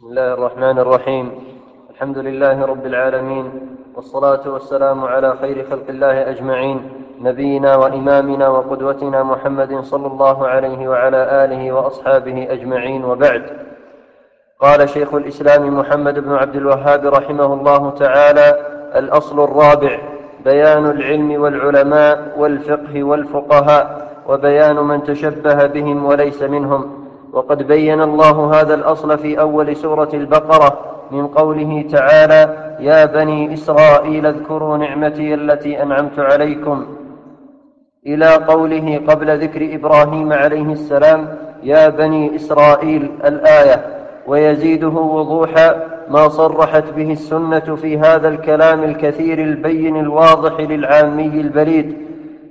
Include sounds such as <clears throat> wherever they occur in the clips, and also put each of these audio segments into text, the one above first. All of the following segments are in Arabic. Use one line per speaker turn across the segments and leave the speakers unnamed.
بسم الله الرحمن الرحيم. الحمد لله رب العالمين والصلاة والسلام على خير خلق الله أجمعين نبينا وإمامنا وقدوتنا محمد صلى الله عليه وعلى آله وأصحابه أجمعين. وبعد قال شيخ الإسلام محمد بن عبد الوهاب رحمه الله تعالى الأصل الرابع بيان العلم والعلماء والفقه والفقهاء وبيان من تشبه بهم وليس منهم. وقد بين الله هذا الأصل في أول سورة البقرة من قوله تعالى يا بني إسرائيل اذكروا نعمتي التي أنعمت عليكم إلى قوله قبل ذكر إبراهيم عليه السلام يا بني إسرائيل الآية. ويزيده وضوحا ما صرحت به السنة في هذا الكلام الكثير البين الواضح للعامي البليد.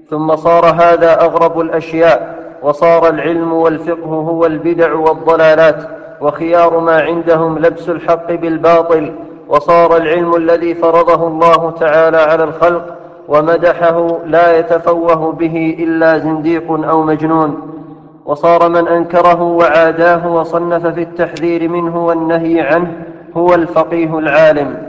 ثم صار هذا أغرب الأشياء وصار العلم والفقه هو البدع والضلالات وخيار ما عندهم لبس الحق بالباطل وصار العلم الذي فرضه الله تعالى على الخلق ومدحه لا يتفوه به إلا زنديق أو مجنون. وصار من أنكره وعاداه وصنف في التحذير منه والنهي عنه هو الفقيه العالم.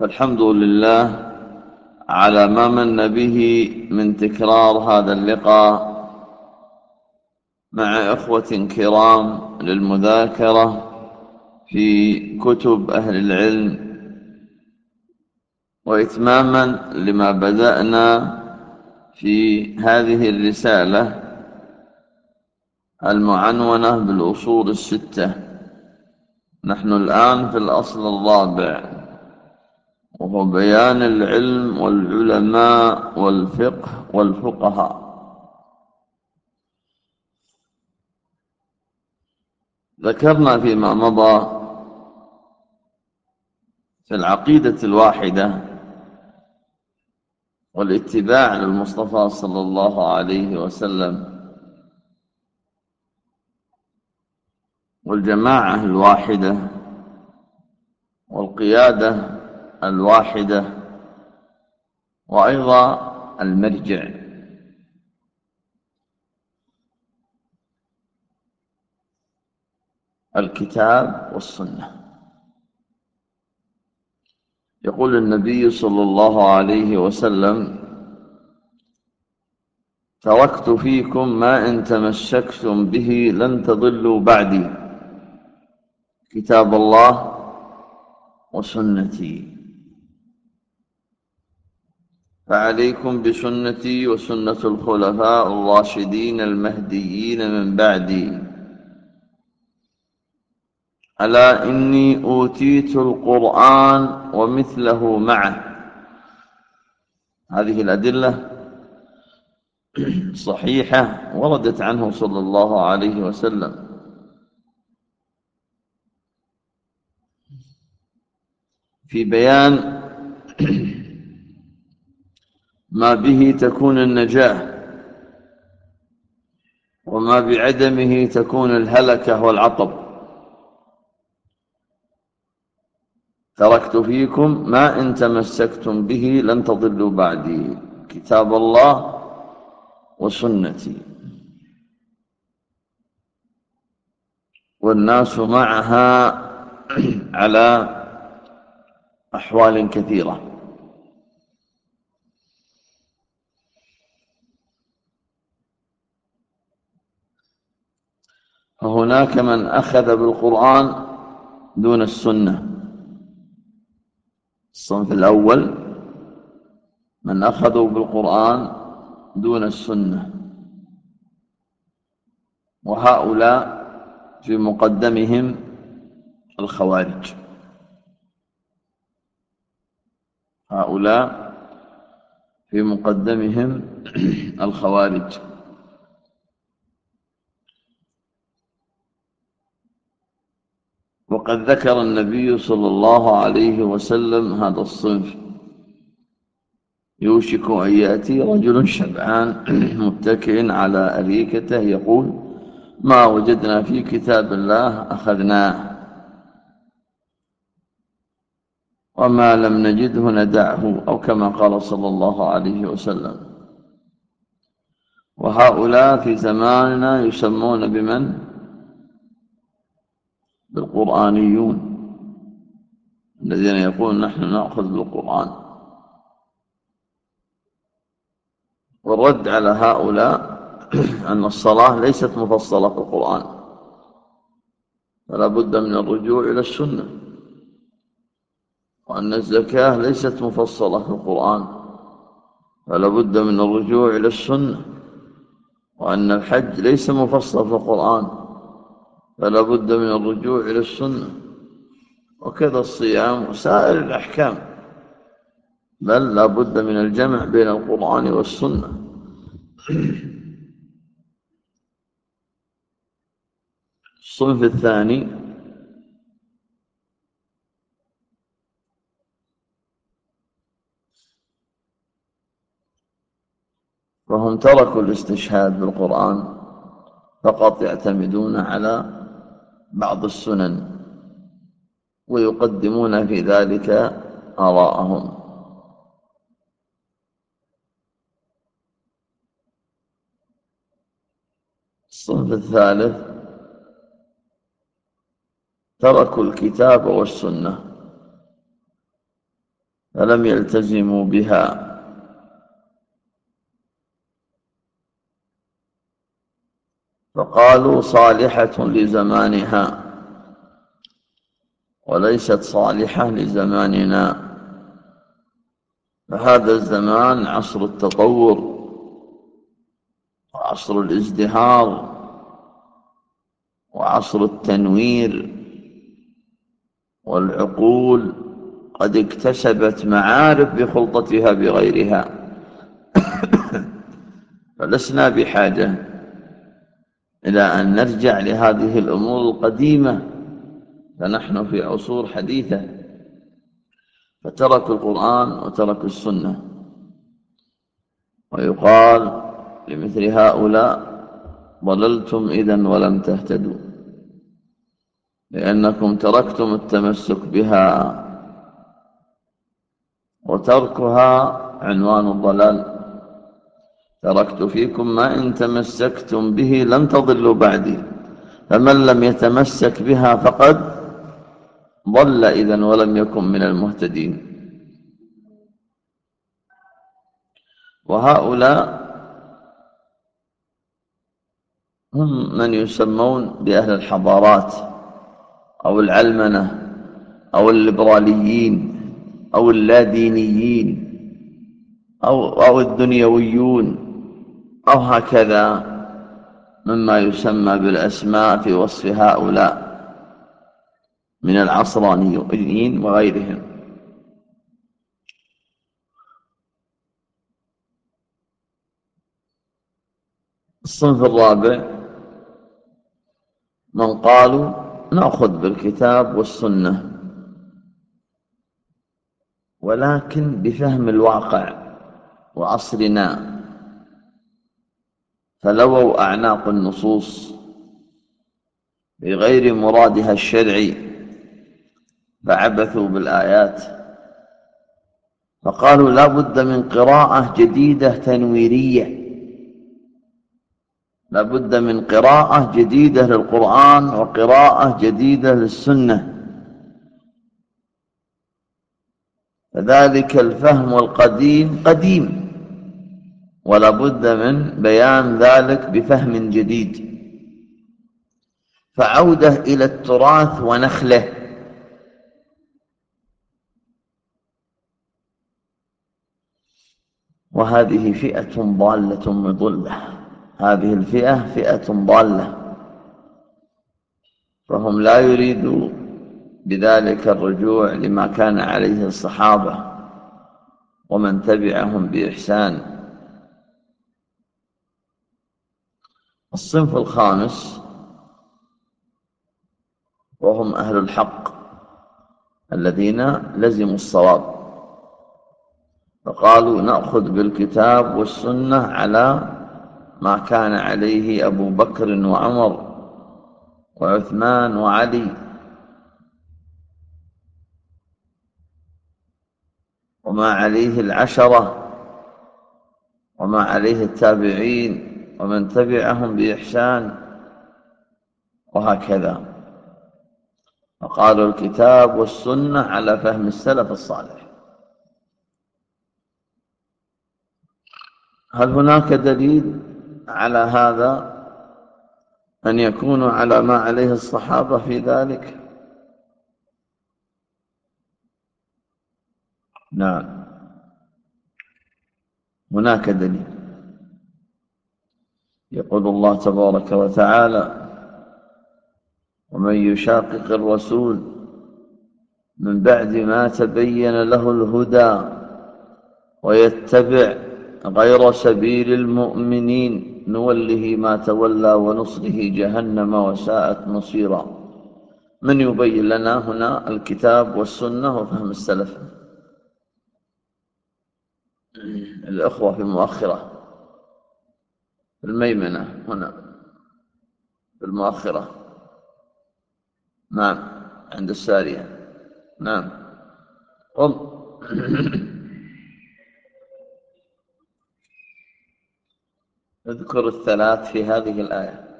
فالحمد لله على ما من به من تكرار هذا اللقاء مع إخوة كرام للمذاكرة في كتب أهل العلم وإتماما لما بدأنا في هذه الرسالة المعنونة بالأصول الستة. نحن الآن في الأصل الرابع. وهو بيان العلم والعلماء والفقه والفقهاء. ذكرنا فيما مضى في العقيدة الواحدة والاتباع للمصطفى صلى الله عليه وسلم والجماعة الواحدة والقيادة الواحدة وأيضا المرجع. الكتاب والسنة. يقول النبي صلى الله عليه وسلم تركت فيكم ما إن تمسكتم به لن تضلوا بعدي. كتاب الله وسنتي. فعليكم بسنتي وسنة الخلفاء الراشدين المهديين من بعدي. ألا إني أوتيت القرآن ومثله معه. هذه الأدلة صحيحة وردت عنه صلى الله عليه وسلم. في بيان ما به تكون النجاة وما بعدمه تكون الهلكة والعطب. تركت فيكم ما إن تمسكتم به لن تضلوا بعدي كتاب الله وسنتي. والناس معها <clears throat> على أحوال كثيرة. فهناك من أخذ بالقرآن دون السنة. الصنف الأول من أخذوا بالقرآن دون السنة. وهؤلاء في مقدمهم في مقدمهم الخوارج. وقد ذكر النبي صلى الله عليه وسلم هذا الصنف. يوشك أن يأتي رجل شبعان <clears throat> متكئ على أريكته يقول ما وجدنا في كتاب الله أخذناه وما لم نجده ندعه. أو كما قال صلى الله عليه وسلم. وهؤلاء في زماننا يسمون بمن؟ بالقرآنيون الذين يقولون نحن نأخذ بالقرآن. والرد على هؤلاء <clears throat> أن الصلاة ليست مفصلة في القرآن. فلا بد من الرجوع إلى السنة. وأن الزكاة ليست مفصلة في القرآن. فلا بد من الرجوع إلى السنة. وأن الحج ليس مفصل في القرآن. فلا بد من الرجوع إلى السنة. وكذا الصيام وسائر الأحكام. بل لا بد من الجمع بين القرآن والسنة. الصنف الثاني وهم تركوا الاستشهاد بالقرآن فقط يعتمدون على بعض السنن ويقدمون في ذلك آراءهم. الصنف الثالث تركوا الكتاب والسنة فلم يلتزموا بها. فقالوا صالحة لزمانها. وليست صالحة لزماننا. فهذا الزمان عصر التطور وعصر الازدهار وعصر التنوير والعقول قد اكتسبت معارف بخلطتها بغيرها. <coughs> فلسنا بحاجة. إلى أن نرجع لهذه الأمور القديمة فنحن في عصور حديثة فتركوا القرآن وتركوا السنة. ويقال لمثل هؤلاء ضللتم إذا ولم تهتدوا لأنكم تركتم التمسك بها وتركها عنوان الضلال. تركت فيكم ما إن تمسكتم به لن تضلوا بعدي. فمن لم يتمسك بها فقد ضل إذا ولم يكن من المهتدين. وهؤلاء هم من يسمون بأهل الحضارات أو العلمنة أو الليبراليين أو اللادينيين أو, أو الدنيويون. أو هكذا مما يسمى بالأسماء في وصف هؤلاء من العصرانيين وغيرهم. الصنف الرابع من قالوا نأخذ بالكتاب والسنة ولكن بفهم الواقع وعصرنا فلووا أعناق النصوص بغير مرادها الشرعي فعبثوا بالآيات فقالوا لا بد من قراءة جديدة تنويرية لابد من قراءة جديدة للقرآن وقراءة جديدة للسنة. فذلك الفهم القديم قديم. ولا بد من بيان ذلك بفهم جديد. فعودة إلى التراث ونخلة. وهذه فئة ضالة مضلة. هذه الفئة فئة ضالة. فهم لا يريدوا بذلك الرجوع لما كان عليه الصحابة. ومن تبعهم بإحسان. الصنف الخامس وهم أهل الحق الذين لزموا الصواب. فقالوا نأخذ بالكتاب والسنة على ما كان عليه أبو بكر وعمر وعثمان وعلي. وما عليه العشرة وما عليه التابعين ومن تبعهم بإحسان وهكذا. فقالوا الكتاب والسنة على فهم السلف الصالح. هل هناك دليل على هذا أن يكونوا على ما عليه الصحابة في ذلك؟ نعم. هناك دليل. يقول الله تبارك وتعالى ومن يشاقق الرسول من بعد ما تبين له الهدى ويتبع غير سبيل المؤمنين نوله ما تولى ونصله جهنم وساءت مصيرا. من يبين لنا هنا الكتاب والسنة وفهم السلف؟ الأخوة في المؤخرة. في الميمنة هنا في المؤخرة. نعم عند السارية. نعم. قم. <coughs> اذكر الثلاث في هذه الآية.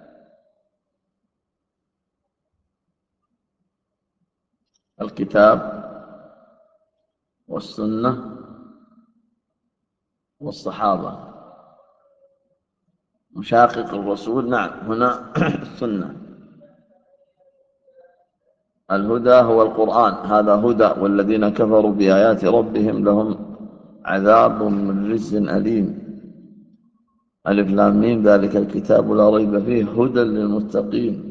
الكتاب والسنة والصحابة. مشاقق الرسول. نعم هنا <clears throat> السنة الهدى هو القرآن. هذا هدى والذين كفروا بآيات ربهم لهم عذاب من رجز أليم. ألف لام ميم ذلك الكتاب لا ريب فيه هدى للمتقين.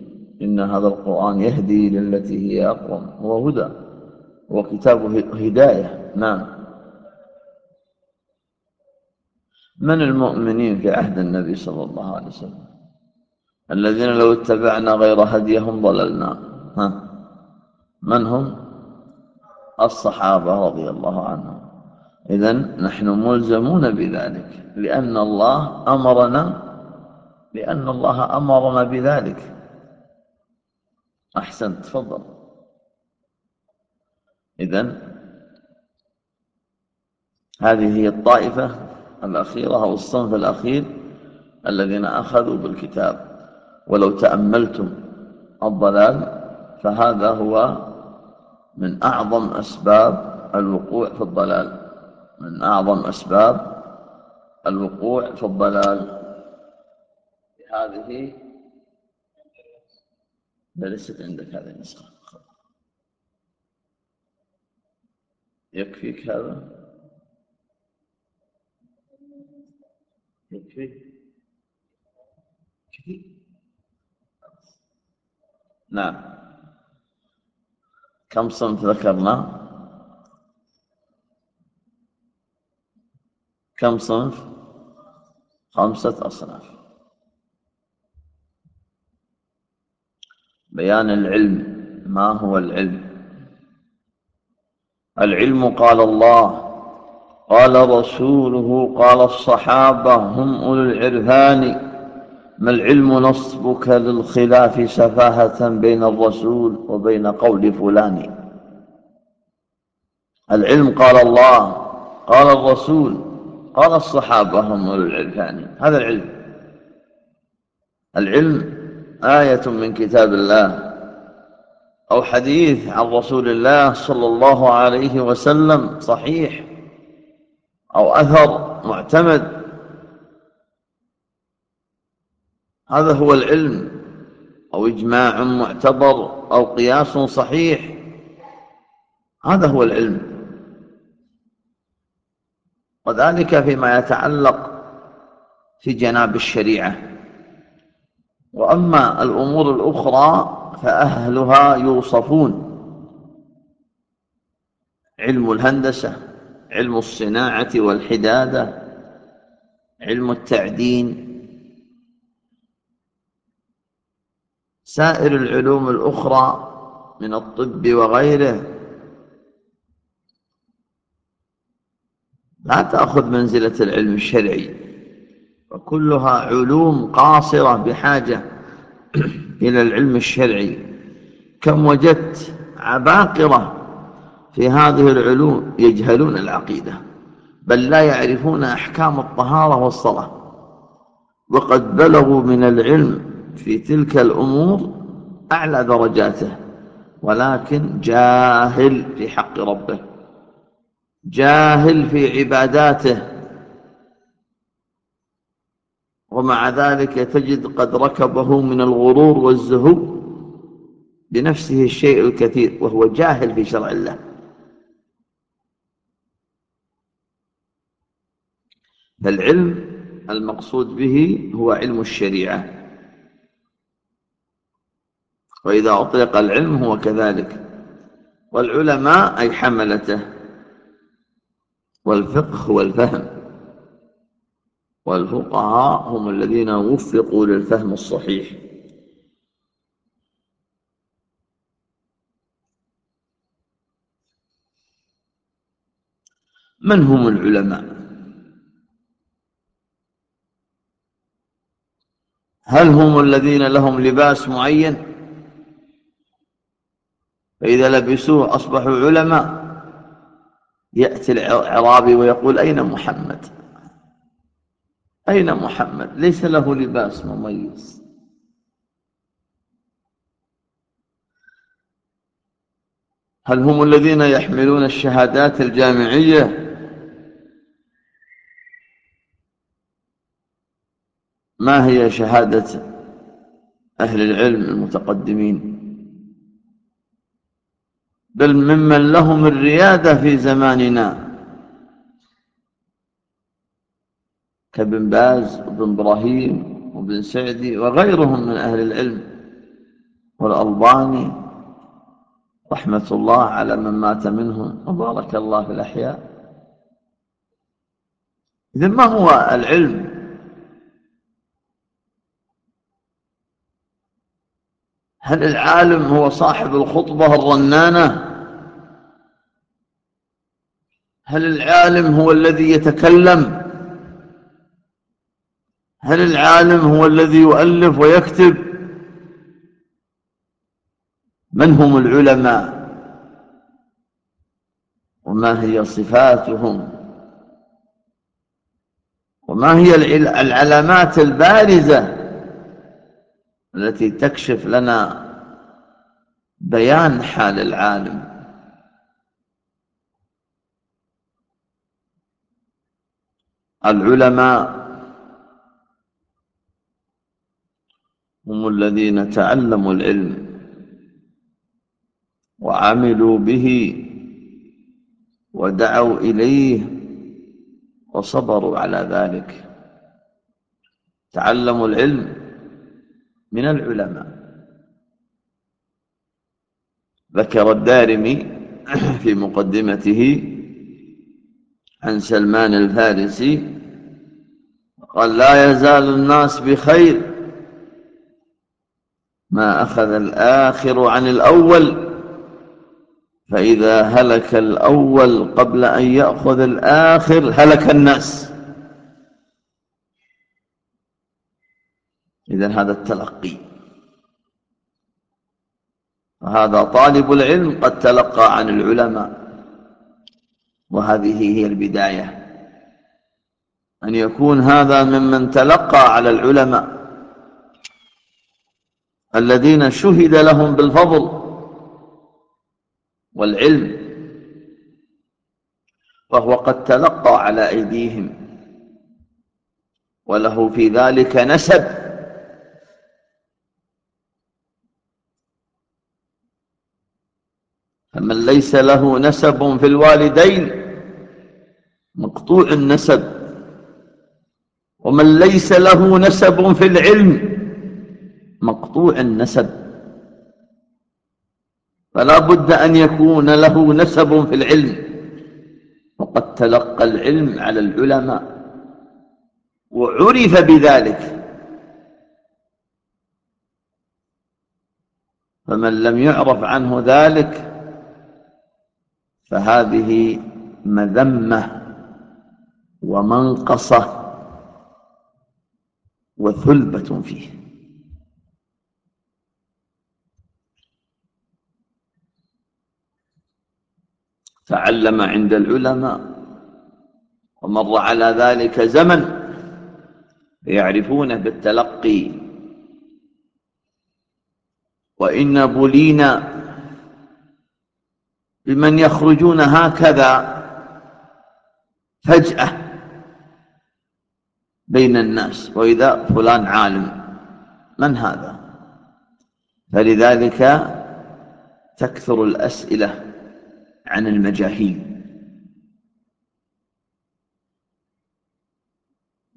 إن هذا القرآن يهدي للتي هي أقوم هو هدى هو كتاب هداية. نعم. من المؤمنين في عهد النبي صلى الله عليه وسلم؟ الذين لو اتبعنا غير هديهم ضللنا. ها؟ من هم؟ الصحابة رضي الله عنهم. إذا نحن ملزمون بذلك لأن الله أمرنا لأن الله أمرنا بذلك. أحسنت تفضل. إذا هذه هي الطائفة الأخيرة أو الصنف الأخير الذين أخذوا بالكتاب. ولو تأملتم الضلال فهذا هو من أعظم أسباب الوقوع في الضلال. من أعظم أسباب الوقوع في الضلال. هذه ليست عندك هذه النسخة. يكفيك هذا؟ كثير نعم كم صنف ذكرنا كم صنف خمسة أصناف بيان العلم ما هو العلم العلم قال الله قال رسوله قال الصحابة هم أولو العرفان ما العلم نصبك للخلاف سفاهة بين الرسول وبين قول فلان. العلم قال الله قال الرسول قال الصحابة هم أولو العرفان. هذا العلم. العلم آية من كتاب الله أو حديث عن رسول الله صلى الله عليه وسلم صحيح. أو أثر معتمد. هذا هو العلم أو إجماع معتبر أو قياس صحيح. هذا هو العلم. وذلك فيما يتعلق في جناب الشريعة. وأما الأمور الأخرى فأهلها يوصفون. علم الهندسة علم الصناعة والحدادة علم التعدين. سائر العلوم الأخرى من الطب وغيره. لا تأخذ منزلة العلم الشرعي وكلها علوم قاصرة بحاجة <clears throat> إلى العلم الشرعي. كم وجدت عباقرة في هذه العلوم يجهلون العقيدة بل لا يعرفون أحكام الطهارة والصلاة. وقد بلغوا من العلم في تلك الأمور أعلى درجاته ولكن جاهل في حق ربه جاهل في عباداته. ومع ذلك تجد قد ركبه من الغرور والزهو بنفسه الشيء الكثير وهو جاهل في شرع الله. فالعلم المقصود به هو علم الشريعة. وإذا أطلق العلم هو كذلك. والعلماء أي حملته. والفقه هو الفهم والفقهاء هم الذين وفقوا للفهم الصحيح. من هم العلماء؟ هل هم الذين لهم لباس معين؟ فإذا لبسوه أصبحوا علماء. يأتي العرابي ويقول أين محمد؟ أين محمد؟ ليس له لباس مميز. هل هم الذين يحملون الشهادات الجامعية؟ ما هي شهادة أهل العلم المتقدمين؟ بل ممن لهم الريادة في زماننا. كابن باز وابن إبراهيم وابن سعدي وغيرهم من أهل العلم والألباني رحمة الله على من مات منهم. وبارك الله في الأحياء. إذا ما هو العلم؟ هل العالم هو صاحب الخطبة الرنانة؟ هل العالم هو الذي يتكلم؟ هل العالم هو الذي يؤلف ويكتب؟ من هم العلماء؟ وما هي صفاتهم؟ وما هي العلامات البارزة؟ التي تكشف لنا بيان حال العالم. العلماء هم الذين تعلموا العلم وعملوا به ودعوا إليه وصبروا على ذلك. تعلموا العلم من العلماء. ذكر الدارمي <clears throat> في مقدمته عن سلمان الفارسي قال لا يزال الناس بخير ما أخذ الآخر عن الأول فإذا هلك الأول قبل أن يأخذ الآخر هلك الناس. إذا هذا التلقي. وهذا طالب العلم قد تلقى عن العلماء. وهذه هي البداية. أن يكون هذا ممن تلقى على العلماء. الذين شهد لهم بالفضل والعلم. وهو قد تلقى على أيديهم. وله في ذلك نسب. فمن ليس له نسب في الوالدين مقطوع النسب. ومن ليس له نسب في العلم مقطوع النسب. فلا بد أن يكون له نسب في العلم. وقد تلقى العلم على العلماء. وعرف بذلك. فمن لم يعرف عنه ذلك فهذه مذمة ومنقصة وثلبة فيه. تعلم عند العلماء ومر على ذلك زمن يعرفونه بالتلقي. وإن بلينا بمن يخرجون هكذا فجأة بين الناس وإذا فلان عالم من هذا؟ فلذلك تكثر الأسئلة عن المجاهيل.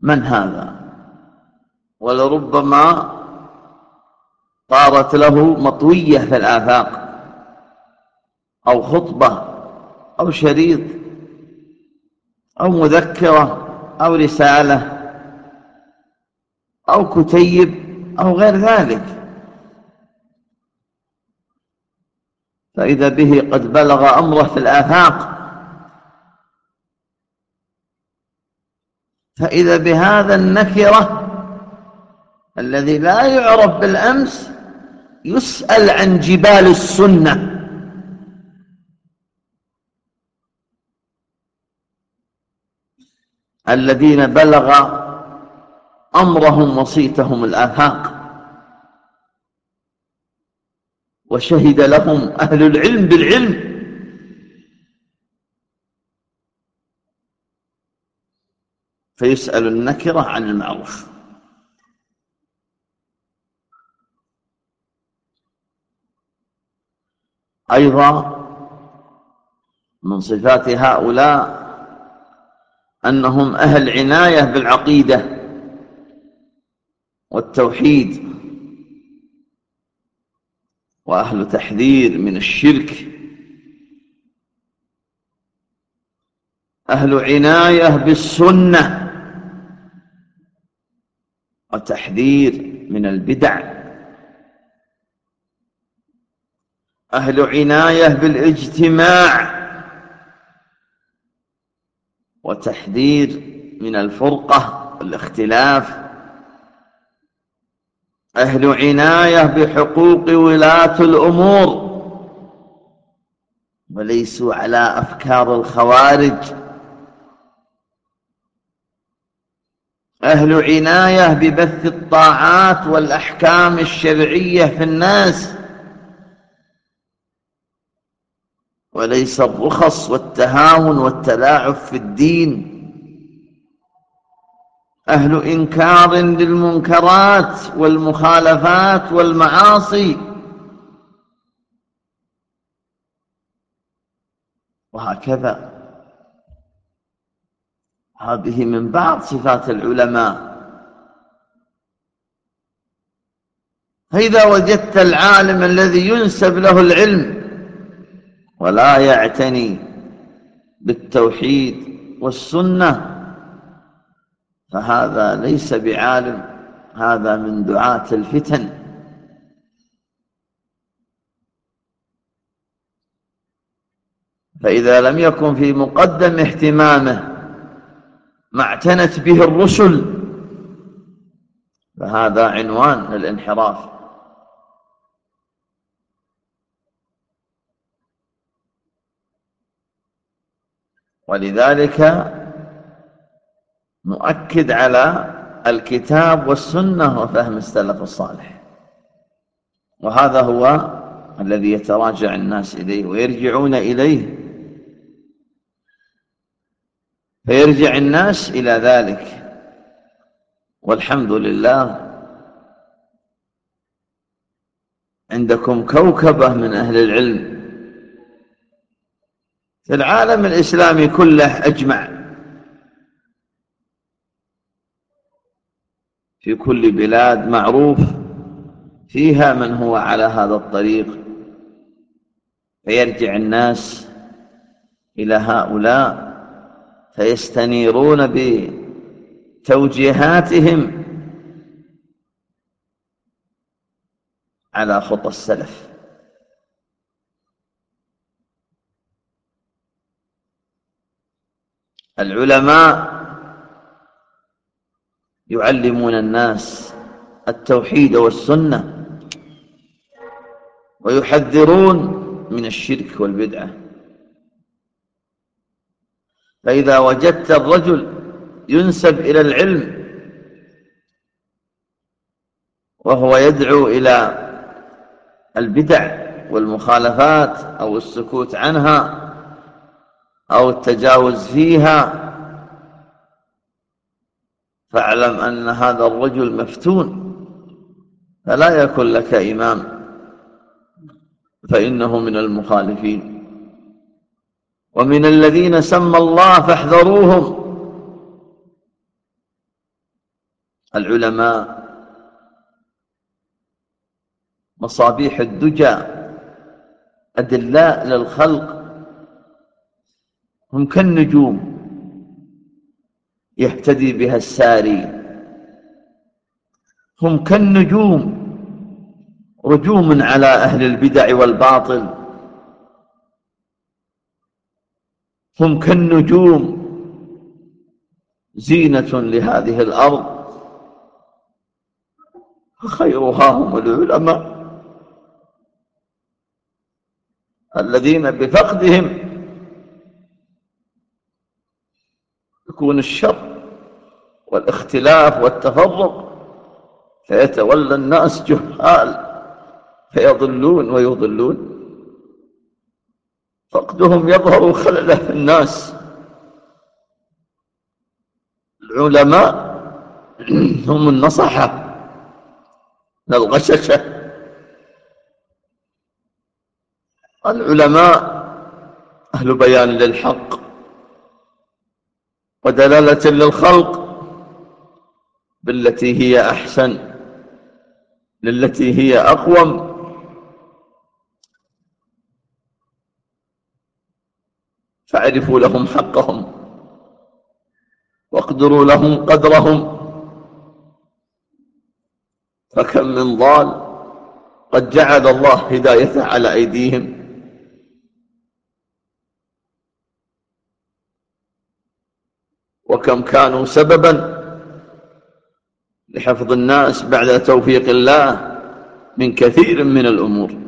من هذا؟ ولربما طارت له مطوية في الآفاق. أو خطبة أو شريط أو مذكرة أو رسالة أو كتيب أو غير ذلك. فإذا به قد بلغ أمره في الآفاق. فإذا بهذا النكرة الذي لا يعرف بالأمس يسأل عن جبال السنة. الذين بلغ أمرهم وصيتهم الآفاق وشهد لهم أهل العلم بالعلم. فيسأل النكرة عن المعروف. أيضا من صفات هؤلاء أنهم أهل عناية بالعقيدة والتوحيد وأهل تحذير من الشرك. أهل عناية بالسنة وتحذير من البدع. أهل عناية بالإجتماع وتحذير من الفرقة والاختلاف أهل عناية بحقوق ولاة الأمور وليسوا على أفكار الخوارج. أهل عناية ببث الطاعات والأحكام الشرعية في الناس. وليس الرخص والتهاون والتلاعب في الدين. أهل إنكار للمنكرات والمخالفات والمعاصي. وهكذا. هذه من بعض صفات العلماء. فإذا وجدت العالم الذي ينسب له العلم ولا يعتني بالتوحيد والسنة فهذا ليس بعالم هذا من دعاة الفتن. فإذا لم يكن في مقدم اهتمامه ما اعتنت به الرسل فهذا عنوان للانحراف. ولذلك مؤكد على الكتاب والسنة وفهم السلف الصالح. وهذا هو الذي يتراجع الناس إليه ويرجعون إليه. فيرجع الناس إلى ذلك. والحمد لله عندكم كوكبة من أهل العلم. في العالم الإسلامي كله أجمع. في كل بلاد معروف فيها من هو على هذا الطريق فيرجع الناس إلى هؤلاء فيستنيرون بتوجيهاتهم على خطى السلف. العلماء يعلمون الناس التوحيد والسنة ويحذرون من الشرك والبدعة. فإذا وجدت الرجل ينسب إلى العلم وهو يدعو إلى البدع والمخالفات أو السكوت عنها أو التجاوز فيها فاعلم أن هذا الرجل مفتون فلا يكن لك إمام فإنه من المخالفين. ومن الذين سمى الله فاحذروهم. العلماء مصابيح الدجى أدلاء للخلق هم كالنجوم يهتدي بها الساري. هم كالنجوم رجوم على أهل البدع والباطل. هم كالنجوم زينة لهذه الأرض. خيرها هم العلماء الذين بفقدهم يكون الشر والاختلاف والتفرق فيتولى الناس جهال فيضلون ويضلون. فقدهم يظهر خلله في الناس. العلماء <clears throat> هم النصحة الغششة. العلماء أهل بيان للحق. ودلالة للخلق بالتي هي أحسن للتي هي أقوم. فاعرفوا لهم حقهم واقدروا لهم قدرهم. فكم من ضال قد جعل الله هدايته على أيديهم. وكم كانوا سببا لحفظ الناس بعد توفيق الله من كثير من الأمور.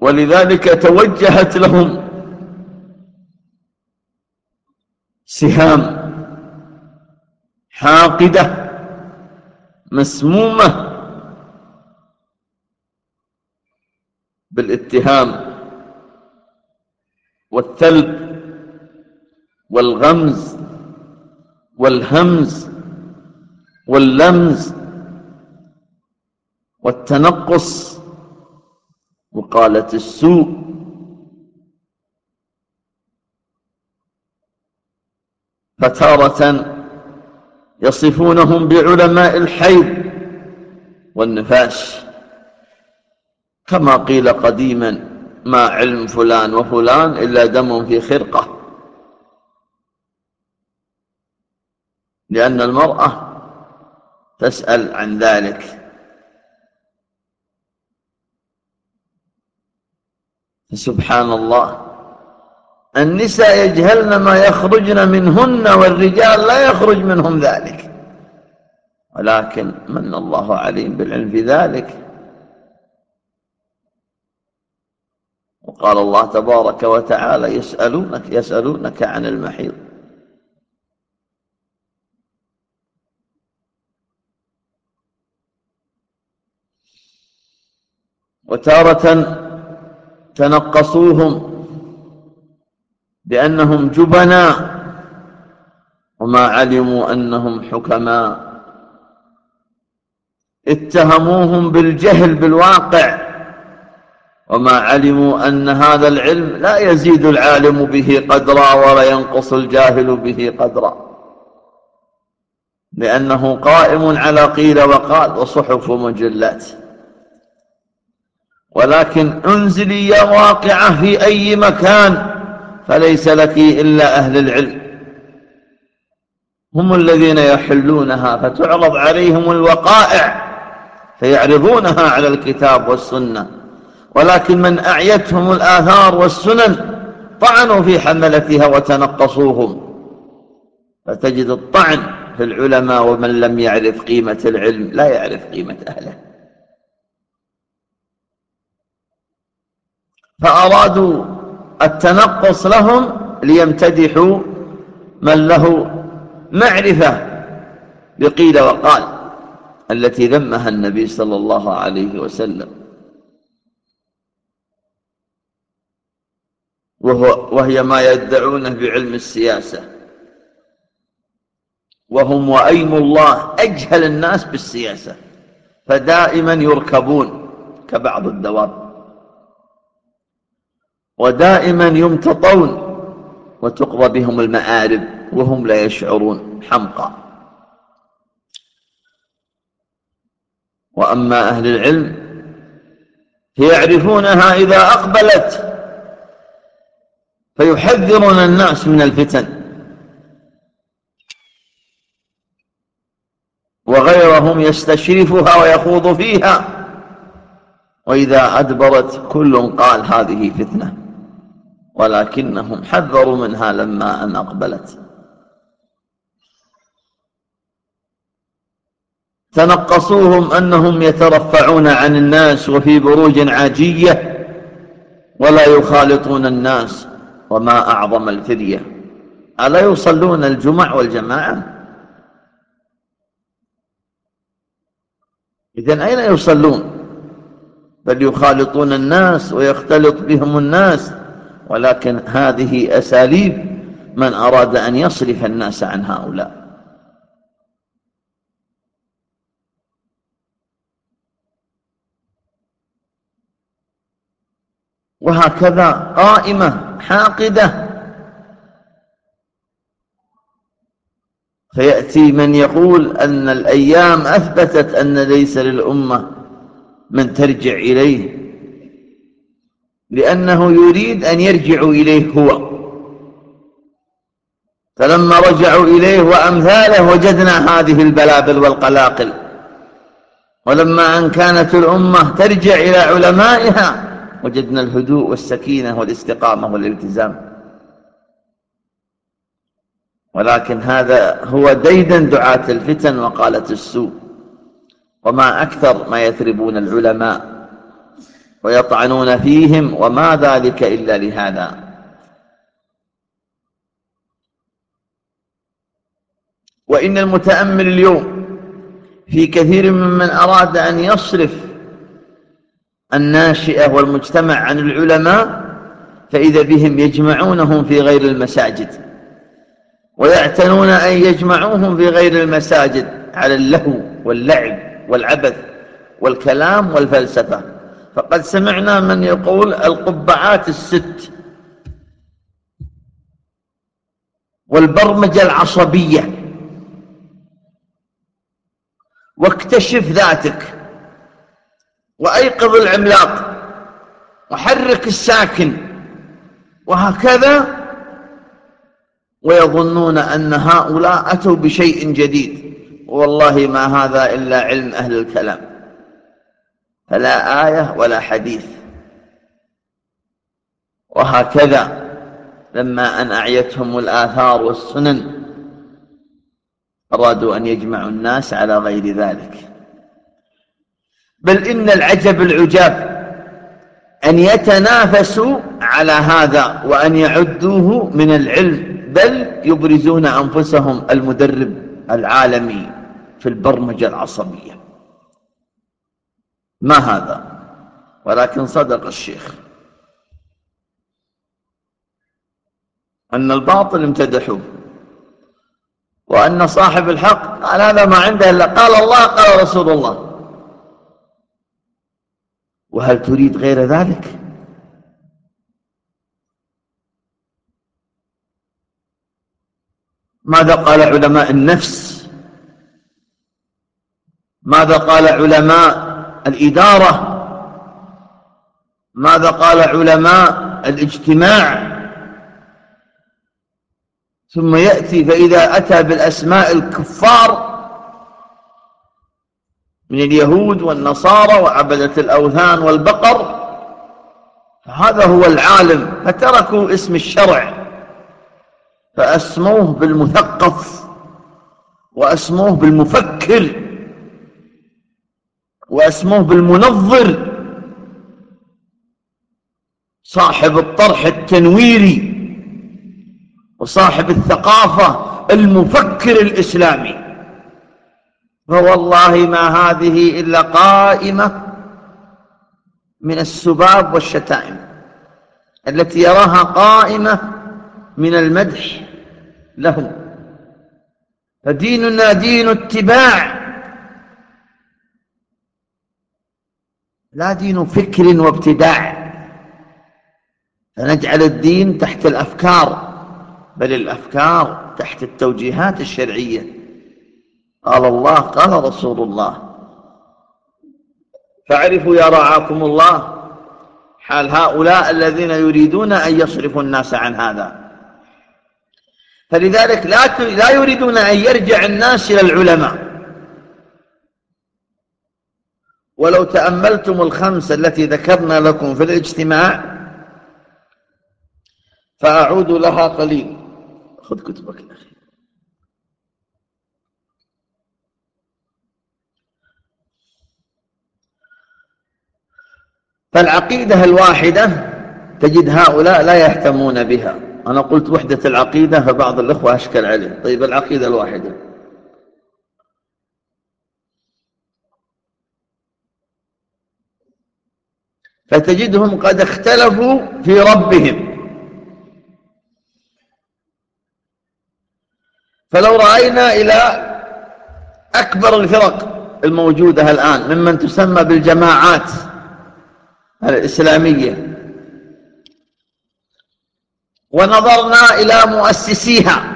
ولذلك توجهت لهم سهام حاقدة مسمومة بالاتهام والثلب والغمز والهمز واللمز والتنقص وقالة السوء. فتارة يصفونهم بعلماء الحيض والنفاش. كما قيل قديما ما علم فلان وفلان إلا دم في خرقة. لأن المرأة تسأل عن ذلك. سبحان الله. النساء يجهلن ما يخرجن منهن والرجال لا يخرج منهم ذلك. ولكن من الله عليم بالعلم في ذلك. وقال الله تبارك وتعالى يسألونك يسألونك عن المحيض وتارة تنقصوهم بأنهم جبناء وما علموا أنهم حكماء. اتهموهم بالجهل بالواقع. وما علموا أن هذا العلم لا يزيد العالم به قدرا ولا ينقص الجاهل به قدرا. لأنه قائم على قيل وقال وصحف مجلات. ولكن انزلي يا واقعة في أي مكان فليس لك إلا أهل العلم. هم الذين يحلونها فتعرض عليهم الوقائع فيعرضونها على الكتاب والسنة. ولكن من أعيتهم الآثار والسنن طعنوا في حملتها وتنقصوهم. فتجد الطعن في العلماء ومن لم يعرف قيمة العلم لا يعرف قيمة أهله. فأرادوا التنقص لهم ليمتدحوا من له معرفة. بقيل وقال التي ذمها النبي صلى الله عليه وسلم. وهو وهي ما يدعونه بعلم السياسة. وهم وأيم الله أجهل الناس بالسياسة فدائما يركبون كبعض الدواب ودائما يمتطون وتقضى بهم المآرب وهم لا يشعرون حمقى. وأما أهل العلم يعرفونها إذا أقبلت فيحذرون الناس من الفتن. وغيرهم يستشرفها ويخوض فيها. وإذا أدبرت كل قال هذه فتنة. ولكنهم حذروا منها لما أن أقبلت. تنقصوهم أنهم يترفعون عن الناس وفي بروج عاجية. ولا يخالطون الناس وما أعظم الفرية ألا يصلون الجمع والجماعة؟ إذن أين يصلون؟ بل يخالطون الناس ويختلط بهم الناس. ولكن هذه أساليب من أراد أن يصرف الناس عن هؤلاء. وهكذا قائمة حاقدة. فيأتي من يقول أن الأيام أثبتت أن ليس للأمة من ترجع إليه لأنه يريد أن يرجعوا إليه هو. فلما رجعوا إليه وأمثاله وجدنا هذه البلابل والقلاقل. ولما أن كانت الأمة ترجع إلى علمائها وجدنا الهدوء والسكينة والاستقامة والالتزام. ولكن هذا هو ديدن دعاة الفتن وقالة السوء. وما أكثر ما يثربون العلماء ويطعنون فيهم وما ذلك إلا لهذا. وإن المتأمل اليوم في كثير ممن أراد أن يصرف الناشئة والمجتمع عن العلماء فإذا بهم يجمعونهم في غير المساجد ويعتنون أن يجمعوهم في غير المساجد على اللهو واللعب والعبث والكلام والفلسفة. فقد سمعنا من يقول القبعات الست والبرمجة العصبية واكتشف ذاتك. وأيقظ العملاق وحرك الساكن وهكذا ويظنون أن هؤلاء أتوا بشيء جديد. والله ما هذا إلا علم أهل الكلام. فلا آية ولا حديث. وهكذا لما أن أعيتهم الآثار والسنن أرادوا أن يجمعوا الناس على غير ذلك. بل إن العجب العجاب أن يتنافسوا على هذا وأن يعدوه من العلم بل يبرزون أنفسهم المدرب العالمي في البرمجة العصبية. ما هذا؟ ولكن صدق الشيخ أن الباطل امتدحوه وأن صاحب الحق قال هذا ما عنده إلا قال الله قال رسول الله. وهل تريد غير ذلك؟ ماذا قال علماء النفس؟ ماذا قال علماء الإدارة؟ ماذا قال علماء الاجتماع؟ ثم يأتي فإذا أتى بالأسماء الكفار من اليهود والنصارى وعبدة الأوثان والبقر. فهذا هو العالم فتركوا اسم الشرع فأسموه بالمثقف وأسموه بالمفكر وأسموه بالمنظر. صاحب الطرح التنويري وصاحب الثقافة المفكر الإسلامي. فوالله ما هذه إلا قائمة من السباب والشتائم التي يراها قائمة من المدح لهم. فديننا دين اتباع. لا دين فكر وابتداع. فنجعل الدين تحت الأفكار بل الأفكار تحت التوجيهات الشرعية. قال الله قال رسول الله. فاعرفوا يا رعاكم الله حال هؤلاء الذين يريدون أن يصرفوا الناس عن هذا. فلذلك لا لا يريدون أن يرجع الناس إلى العلماء. ولو تأملتم الخمسة التي ذكرنا لكم في الاجتماع فأعود لها قليل. خذ كتبك يا أخي. فالعقيدة الواحدة تجد هؤلاء لا يهتمون بها. أنا قلت وحدة العقيدة فبعض الأخوة أشكل عليه. طيب العقيدة الواحدة. فتجدهم قد اختلفوا في ربهم. فلو رأينا إلى أكبر الفرق الموجودة الآن ممن تسمى بالجماعات الإسلامية. ونظرنا إلى مؤسسيها.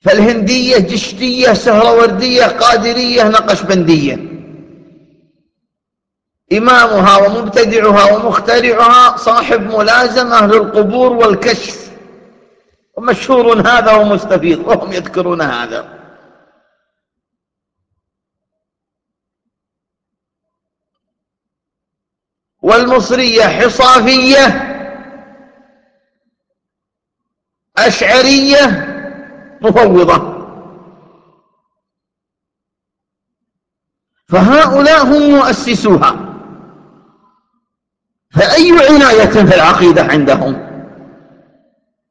فالهندية جشتية سهروردية قادرية نقشبندية. إمامها ومبتدعها ومخترعها صاحب ملازمة للقبور والكشف. ومشهور هذا ومستفيض وهم يذكرون هذا. والمصرية حصافية أشعرية مفوضة. فهؤلاء هم مؤسسوها. فأي عناية في العقيدة عندهم؟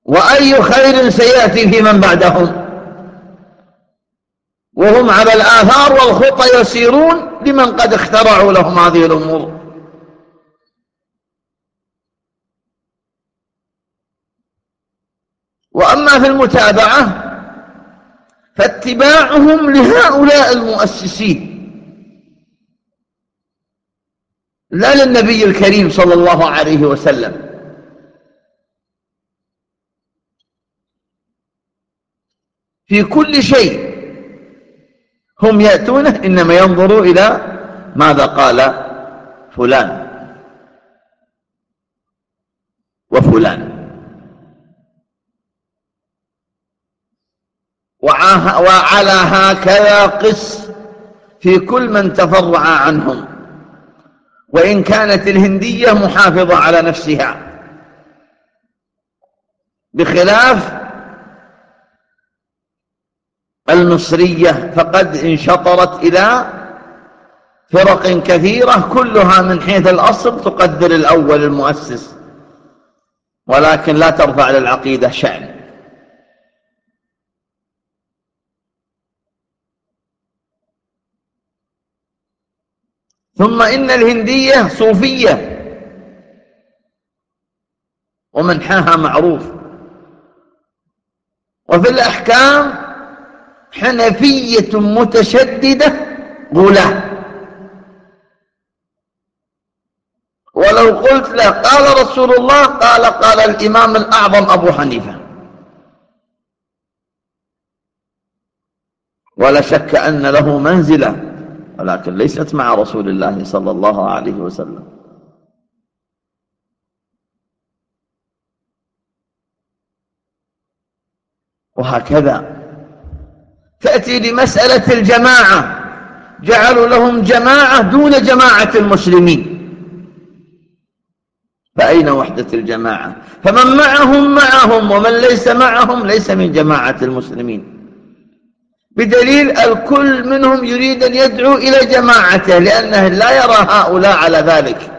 وأي خير سيأتي في من بعدهم؟ وهم على الآثار والخطى يسيرون لمن قد اخترعوا لهم هذه الأمور. في المتابعة فاتباعهم لهؤلاء المؤسسين لا للنبي الكريم صلى الله عليه وسلم. في كل شيء هم يأتونه إنما ينظروا إلى ماذا قال فلان وفلان. وعلى هكذا قس في كل من تفرع عنهم. وإن كانت الهندية محافظة على نفسها. بخلاف المصرية فقد انشطرت إلى فرق كثيرة كلها من حيث الأصل تقدر الأول المؤسس. ولكن لا ترفع للعقيدة شأن. ثم إن الهندية صوفية. ومنحاها معروف. وفي الأحكام حنفية متشددة غلاة ولو قلت له قال رسول الله قال قال الإمام الأعظم أبو حنيفة. ولا شك أن له منزلة. ولكن ليست مع رسول الله صلى الله عليه وسلم. وهكذا تأتي لمسألة الجماعة. جعلوا لهم جماعة دون جماعة المسلمين. فأين وحدة الجماعة؟ فمن معهم معهم ومن ليس معهم ليس من جماعة المسلمين. بدليل الكل منهم يريد أن يدعو إلى جماعته لأنه لا يرى هؤلاء على ذلك.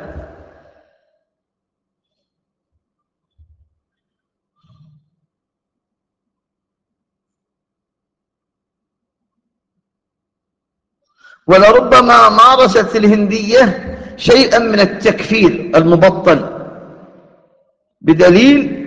ولربما مارست الهندية شيئا من التكفير المبطل بدليل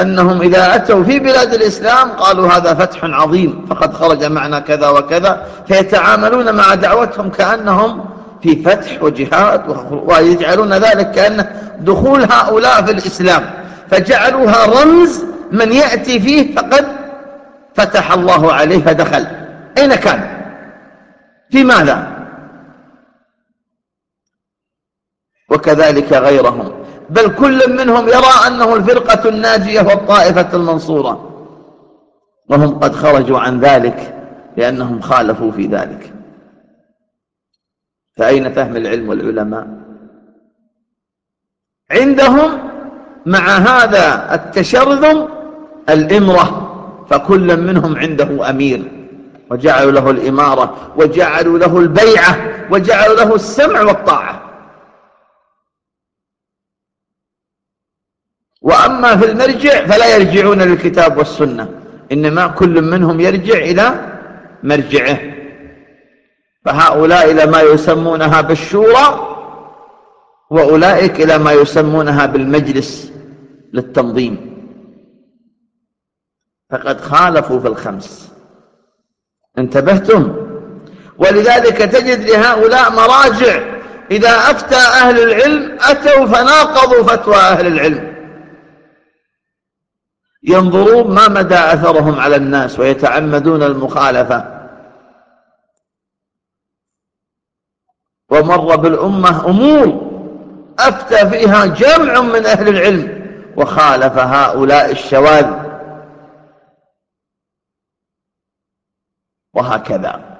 أنهم إذا أتوا في بلاد الإسلام قالوا هذا فتح عظيم فقد خرج معنا كذا وكذا فيتعاملون مع دعوتهم كأنهم في فتح وجهاد ويجعلون ذلك كأن دخول هؤلاء في الإسلام. فجعلوها رمز من يأتي فيه فقد فتح الله عليه فدخل. أين كان؟ في ماذا؟ وكذلك غيرهم. بل كل منهم يرى أنه الفرقة الناجية والطائفة المنصورة. وهم قد خرجوا عن ذلك لأنهم خالفوا في ذلك. فأين فهم العلم والعلماء؟ عندهم مع هذا التشرذم الإمرة فكل منهم عنده أمير. وجعلوا له الإمارة وجعلوا له البيعة وجعلوا له السمع والطاعة. وأما في المرجع فلا يرجعون للكتاب والسنة. إنما كل منهم يرجع إلى مرجعه. فهؤلاء إلى ما يسمونها بالشورى وأولئك إلى ما يسمونها بالمجلس للتنظيم. فقد خالفوا في الخمس. انتبهتم؟ ولذلك تجد لهؤلاء مراجع إذا أفتى أهل العلم أتوا فناقضوا فتوى أهل العلم. ينظرون ما مدى أثرهم على الناس ويتعمدون المخالفة. ومر بالأمة أمور أفتى فيها جمع من أهل العلم وخالف هؤلاء الشواذ. وهكذا.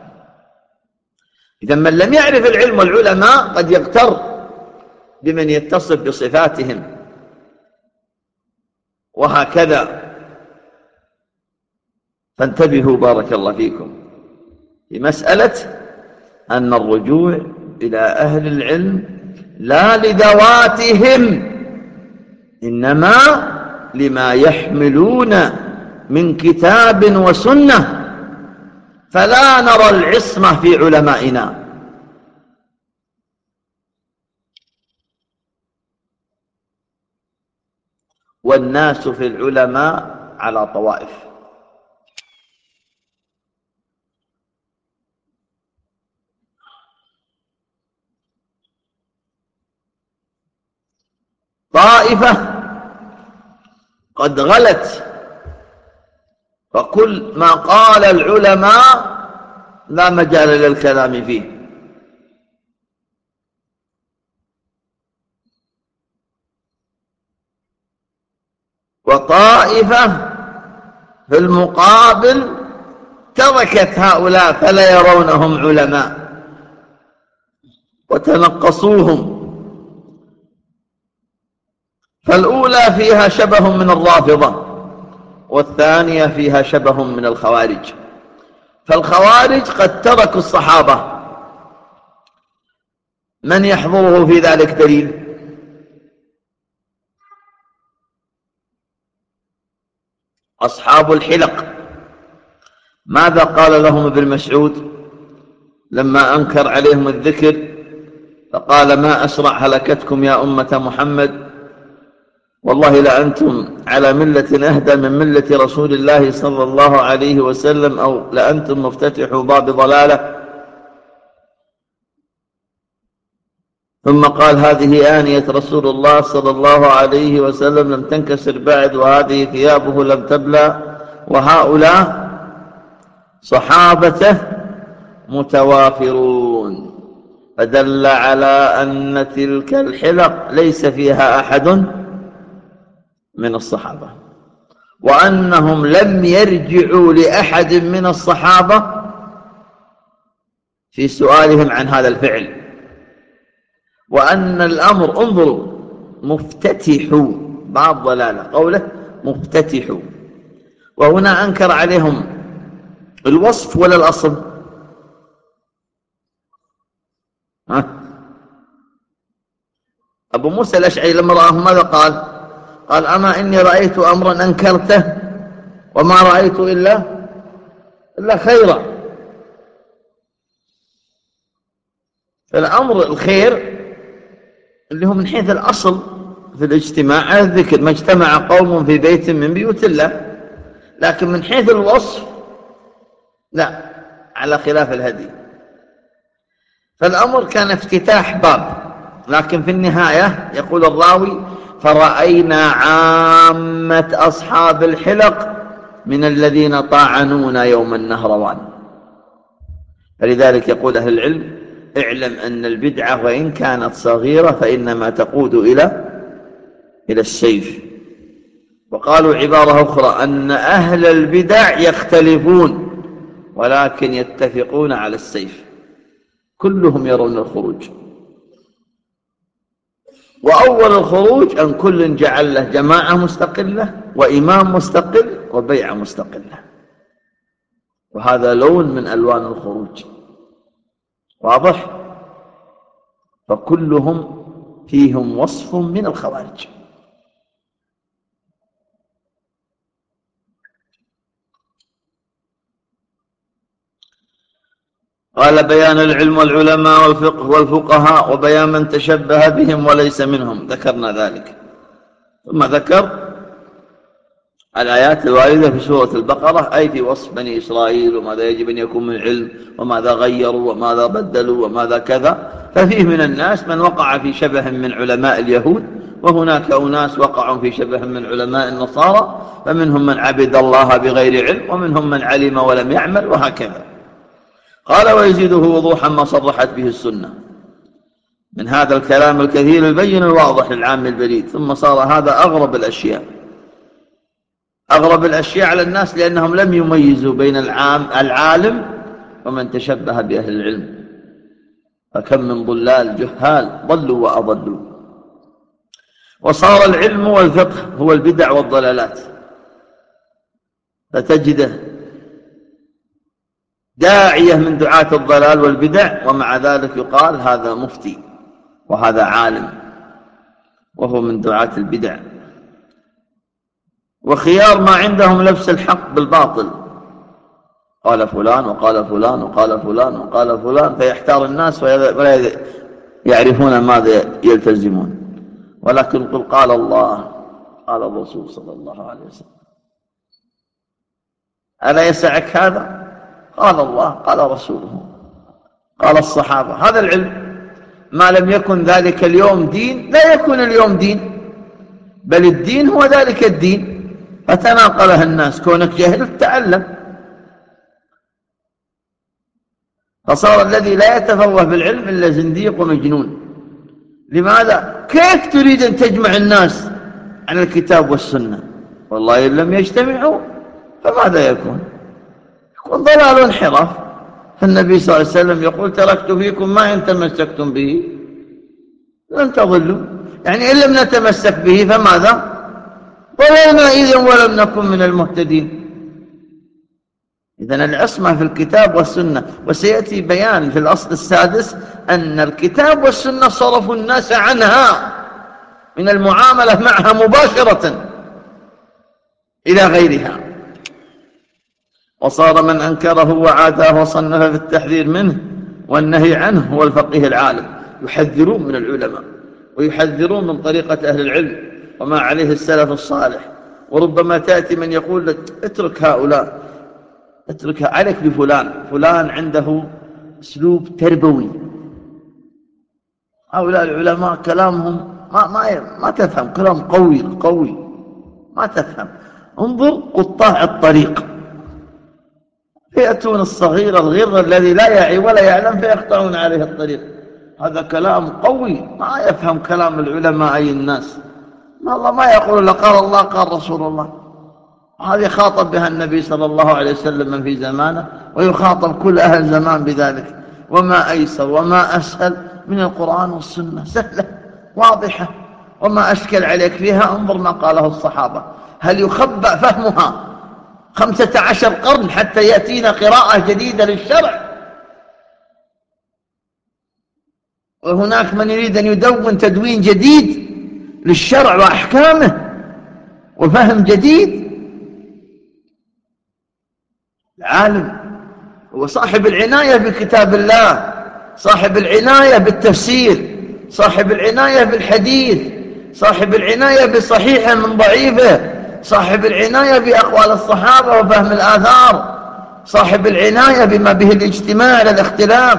إذا من لم يعرف العلم والعلماء قد يغتر بمن يتصف بصفاتهم. وهكذا. فانتبهوا بارك الله فيكم في مسألة أن الرجوع إلى أهل العلم لا لذواتهم إنما لما يحملون من كتاب وسنة. فلا نرى العصمة في علمائنا. والناس في العلماء على طوائف. طائفة قد غلت فكل ما قال العلماء لا مجال للكلام فيه. وطائفة في المقابل تركت هؤلاء فلا يرونهم علماء وتنقصوهم. فالأولى فيها شبه من الرافضة والثانية فيها شبه من الخوارج. فالخوارج قد تركوا الصحابة. من يحضره في ذلك دليل؟ أصحاب الحلق. ماذا قال لهم ابن مسعود؟ لما أنكر عليهم الذكر فقال ما أسرع هلكتكم يا أمة محمد؟ والله لأنتم على ملة أهدى من ملة رسول الله صلى الله عليه وسلم أو لأنتم مفتتح باب ضلالة. ثم قال هذه آنية رسول الله صلى الله عليه وسلم لم تنكسر بعد وهذه ثيابه لم تبلى. وهؤلاء صحابته متوافرون. فدل على أن تلك الحلق ليس فيها أحد من الصحابة. وأنهم لم يرجعوا لأحد من الصحابة في سؤالهم عن هذا الفعل. وأن الأمر انظروا مفتتح بعض ضلالة قوله مفتتح. وهنا أنكر عليهم الوصف ولا الأصل؟ ها؟ أبو موسى الأشعري لما رآه ماذا قال؟ قال أما إني رأيت أمرا أنكرته وما رأيت إلا إلا خيرا. الأمر الخير اللي هو من حيث الأصل في الاجتماع الذكر ما اجتمع قوم في بيت من بيوت الله. لكن من حيث الوصف لا على خلاف الهدي. فالأمر كان افتتاح باب لكن في النهاية يقول الراوي فرأينا عامة أصحاب الحلق من الذين طاعنونا يوم النهروان. فلذلك يقول أهل العلم اعلم أن البدعة وإن كانت صغيرة فإنما تقود إلى إلى السيف. وقالوا عبارة أخرى أن أهل البدع يختلفون ولكن يتفقون على السيف. كلهم يرون الخروج. وأول الخروج أن كل جعل له جماعة مستقلة وإمام مستقل وبيعة مستقلة. وهذا لون من ألوان الخروج. واضح؟ فكلهم فيهم وصف من الخوارج. قال بيان العلم والعلماء والفقه والفقهاء وبيان من تشبه بهم وليس منهم. ذكرنا ذلك. ثم ذكر الآيات الواردة في سورة البقرة أي في وصف بني إسرائيل وماذا يجب أن يكون من علم وماذا غيروا وماذا بدلوا وماذا كذا. ففيه من الناس من وقع في شبه من علماء اليهود وهناك أناس وقعوا في شبه من علماء النصارى فمنهم من عبد الله بغير علم ومنهم من علم ولم يعمل وهكذا. قال ويزيده وضوحا ما صرحت به السنة. من هذا الكلام الكثير البين الواضح للعام البليد ثم صار هذا أغرب الأشياء. أغرب الأشياء على الناس لأنهم لم يميزوا بين العام العالم ومن تشبه بأهل العلم. فكم من ضلال جهال ضلوا وأضلوا. وصار العلم والفقه هو البدع والضلالات. فتجده داعية من دعاة الضلال والبدع ومع ذلك يقال هذا مفتي وهذا عالم وهو من دعاة البدع. وخيار ما عندهم لبس الحق بالباطل. قال فلان وقال فلان وقال فلان وقال فلان فيحتار الناس ولا يعرفون ماذا يلتزمون. ولكن قل قال الله قال الرسول صلى الله عليه وسلم. ألا يسعك هذا؟ قال الله قال رسوله قال الصحابة. هذا العلم ما لم يكن ذلك اليوم دين لا يكون اليوم دين بل الدين هو ذلك الدين. فتناقلها الناس كونك جهل تعلم فصار الذي لا يتفوه بالعلم إلا زنديق ومجنون. لماذا؟ كيف تريد أن تجمع الناس على الكتاب والسنة؟ والله إن لم يجتمعوا فماذا يكون؟ يكون ضلال وانحراف. فالنبي صلى الله عليه وسلم يقول تركت فيكم ما إن تمسكتم به. لن تضلوا. يعني إن لم نتمسك به فماذا؟ ضللنا إذا ولم نكن من المهتدين. إذا العصمة في الكتاب والسنة وسيأتي بيان في الأصل السادس أن الكتاب والسنة صرفوا الناس عنها من المعاملة معها مباشرة إلى غيرها. وصار من أنكره وعاداه وصنف في التحذير منه والنهي عنه هو الفقيه العالم يحذرون من العلماء ويحذرون من طريقة أهل العلم. وما عليه السلف الصالح. وربما تأتي من يقول لك اترك هؤلاء اترك عليك بفلان فلان عنده أسلوب تربوي. هؤلاء العلماء كلامهم ما ما ما تفهم كلام قوي قوي. ما تفهم. انظر قطاع الطريق. فيأتون الصغير الغر الذي لا يعي ولا يعلم فيقطعون عليه الطريق. هذا كلام قوي. ما يفهم كلام العلماء أي الناس. الله ما يقول لا قال الله قال رسول الله. هذه خاطب بها النبي صلى الله عليه وسلم من في زمانه ويخاطب كل أهل زمان بذلك. وما أيسر وما أسهل من القرآن والسنة. سهلة واضحة. وما أشكل عليك فيها انظر ما قاله الصحابة. هل يخبأ فهمها؟ خمسة عشر قرن حتى يأتينا قراءة جديدة للشرع. وهناك من يريد أن يدون تدوين جديد للشرع وأحكامه وفهم جديد. العالم هو صاحب العناية بكتاب الله صاحب العناية بالتفسير صاحب العناية بالحديث صاحب العناية بصحيحه من ضعيفه صاحب العناية بأقوال الصحابة وفهم الآثار صاحب العناية بما به الاجتماع على الاختلاف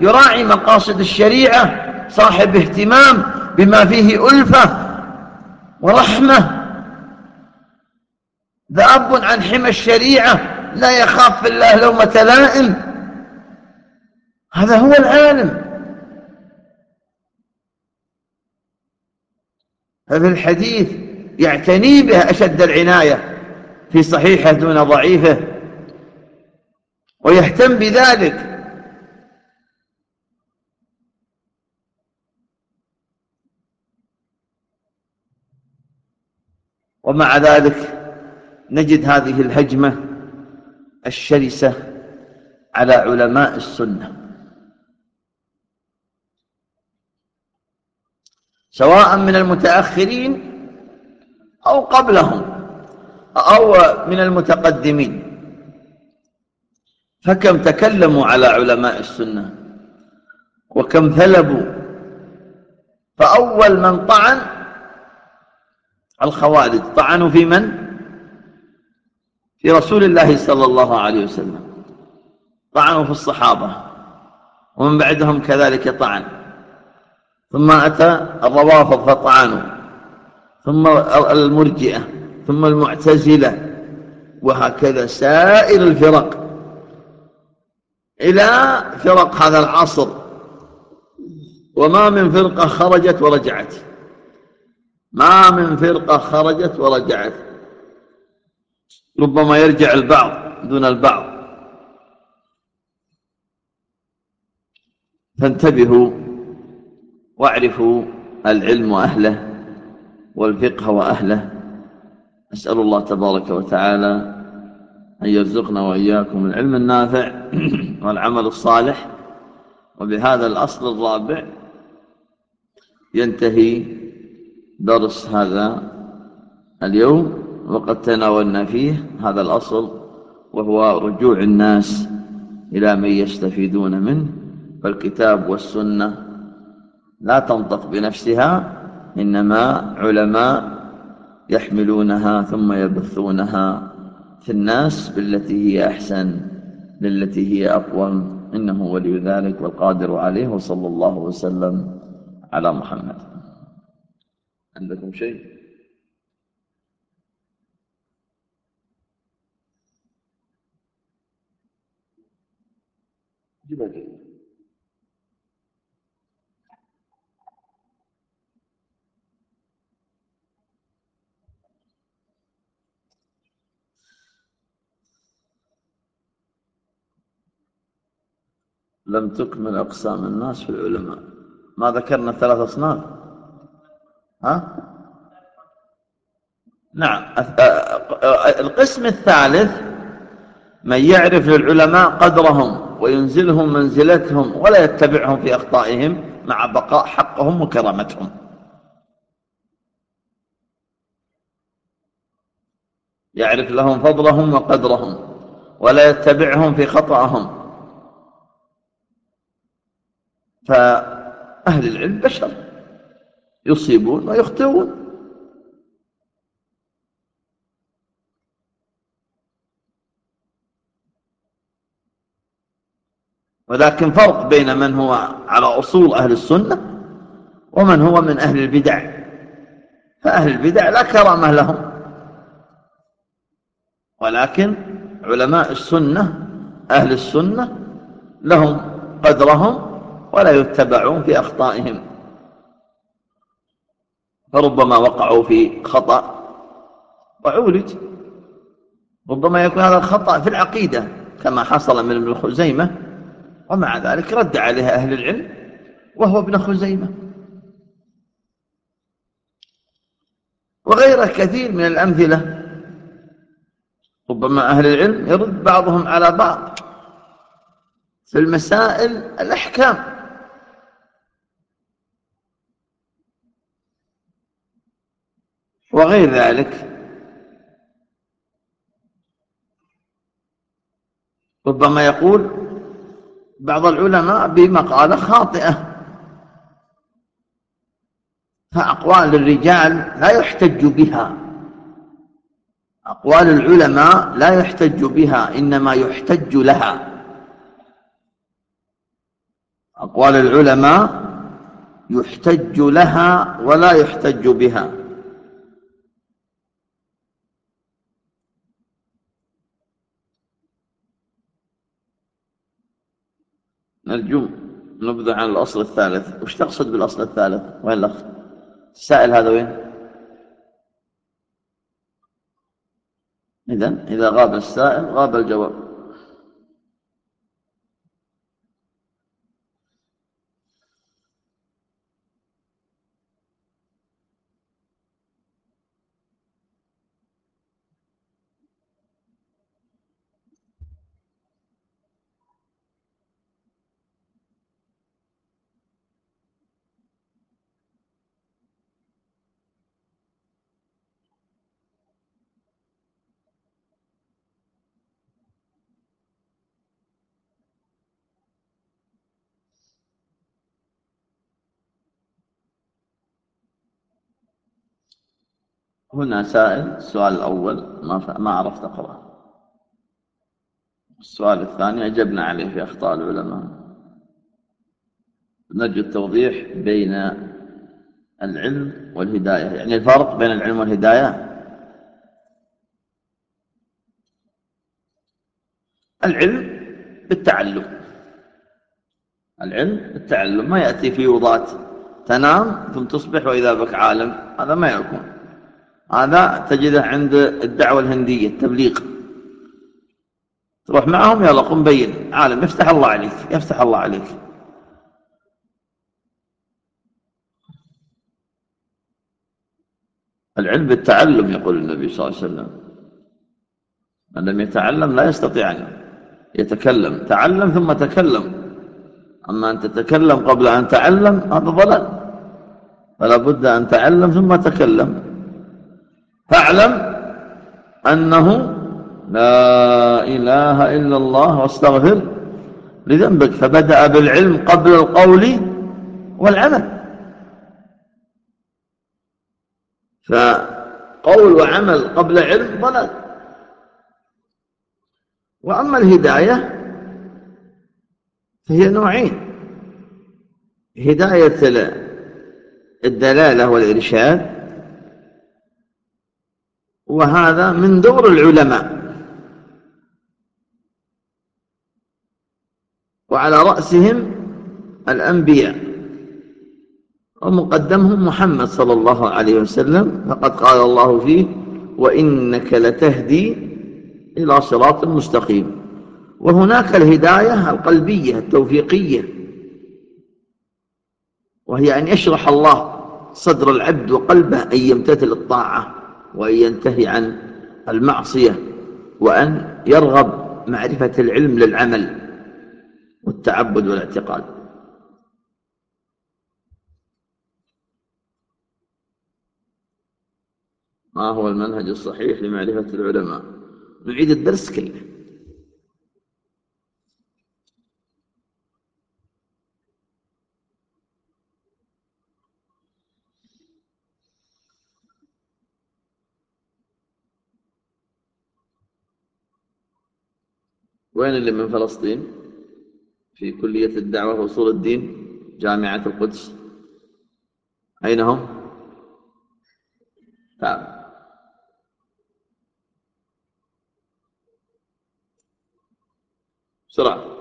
يراعي مقاصد الشريعة صاحب اهتمام بما فيه ألفة ورحمة. ذاب عن حمى الشريعة لا يخاف في الله لومة لائم. هذا هو العالم. ففي الحديث يعتني به أشد العناية في صحيحه دون ضعيفه ويهتم بذلك. ومع ذلك نجد هذه الهجمة الشرسة على علماء السنة. سواء من المتأخرين أو قبلهم أو من المتقدمين. فكم تكلموا على علماء السنة وكم ثلبوا. فأول من طعن الخوارج. طعنوا في من؟ في رسول الله صلى الله عليه وسلم. طعنوا في الصحابة. ومن بعدهم كذلك طعن. ثم أتى الروافض فطعنوا. ثم المرجئة. ثم المعتزلة. وهكذا سائر الفرق. إلى فرق هذا العصر. وما من فرقة خرجت ورجعت. ما من فرقة خرجت ورجعت. ربما يرجع البعض دون البعض. فانتبهوا واعرفوا العلم وأهله والفقه وأهله. أسأل الله تبارك وتعالى أن يرزقنا وإياكم العلم النافع <clears throat> والعمل الصالح. وبهذا الأصل الرابع ينتهي درس هذا اليوم وقد تناولنا فيه هذا الأصل وهو رجوع الناس إلى من يستفيدون منه فالكتاب والسنة لا تنطق بنفسها إنما علماء يحملونها ثم يبثونها في الناس بالتي هي أحسن للتي هي أقوم. إنه ولي ذلك والقادر عليه وصلى الله وسلم على محمد. عندكم شيء؟ لم تكمل أقسام الناس في العلماء. ما ذكرنا ثلاث أصناف. ها؟ نعم. القسم الثالث من يعرف للعلماء قدرهم وينزلهم منزلتهم ولا يتبعهم في أخطائهم مع بقاء حقهم وكرامتهم. يعرف لهم فضلهم وقدرهم ولا يتبعهم في خطأهم. فأهل العلم بشر. يصيبون ويخطئون. ولكن فرق بين من هو على أصول أهل السنة ومن هو من أهل البدع. فأهل البدع لا كرامة لهم. ولكن علماء السنة أهل السنة لهم قدرهم ولا يتبعون في أخطائهم. فربما وقعوا في خطأ. وعولج. ربما يكون هذا الخطأ في العقيدة كما حصل من ابن خزيمة ومع ذلك رد عليها أهل العلم وهو ابن خزيمة. وغيره كثير من الأمثلة ربما أهل العلم يرد بعضهم على بعض في المسائل الأحكام. وغير ذلك ربما يقول بعض العلماء بمقالة خاطئة فأقوال الرجال لا يحتج بها. أقوال العلماء لا يحتج بها إنما يحتج لها. أقوال العلماء يحتج لها ولا يحتج بها. نرجو نبذع عن الأصل الثالث. وش تقصد بالأصل الثالث؟ وين الأخ؟ السائل هذا وين؟ إذن إذا غاب السائل غاب الجواب. هنا سائل السؤال الأول ما ما عرفت أقرأ السؤال الثاني أجبنا عليه في أخطاء العلماء. نرجو التوضيح بين العلم والهداية. يعني الفرق بين العلم والهداية؟ العلم بالتعلم. العلم بالتعلم. ما يأتي في وضات تنام ثم تصبح وإذا بك عالم هذا ما يكون. هذا تجده عند الدعوة الهندية التبليغ. تروح معهم يلا قم بين. عالم يفتح الله عليك يفتح الله عليك. العلم بالتعلم يقول النبي صلى الله عليه وسلم. من لم يتعلم لا يستطيع أن يتكلم. تعلم ثم تكلم. أما أن تتكلم قبل أن تعلم هذا ضلال. فلا بد أن تعلم ثم تكلم. فاعلم أنه لا إله إلا الله واستغفر لذنبك فبدأ بالعلم قبل القول والعمل. فقول وعمل قبل علم ضلال. وأما الهداية فهي نوعين. هداية الدلالة والإرشاد وهذا من دور العلماء. وعلى رأسهم الأنبياء. ومقدمهم محمد صلى الله عليه وسلم. فقد قال الله فيه وإنك لتهدي إلى صراط مستقيم. وهناك الهداية القلبية التوفيقية. وهي أن يشرح الله صدر العبد وقلبه أن يمتثل الطاعة. وأن ينتهي عن المعصية وأن يرغب معرفة العلم للعمل والتعبد والاعتقاد. ما هو المنهج الصحيح لمعرفة العلماء؟ نعيد الدرس كله. وين اللي من فلسطين؟ في كلية الدعوة وصول الدين جامعة القدس. أين هم؟ تعال. بسرعة.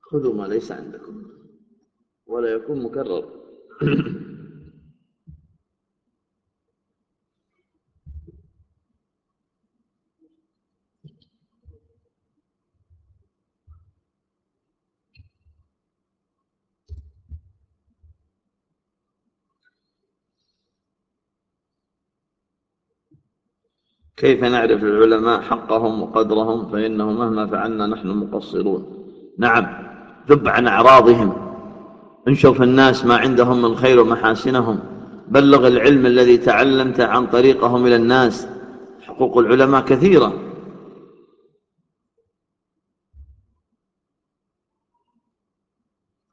خذوا ما ليس عندكم ولا يكون مكرر. كيف نعرف العلماء حقهم وقدرهم فإنه مهما فعلنا نحن مقصرون؟ نعم ذب عن أعراضهم. انشر في الناس ما عندهم من خير ومحاسنهم. بلغ العلم الذي تعلمت عن طريقهم إلى الناس. حقوق العلماء كثيرة.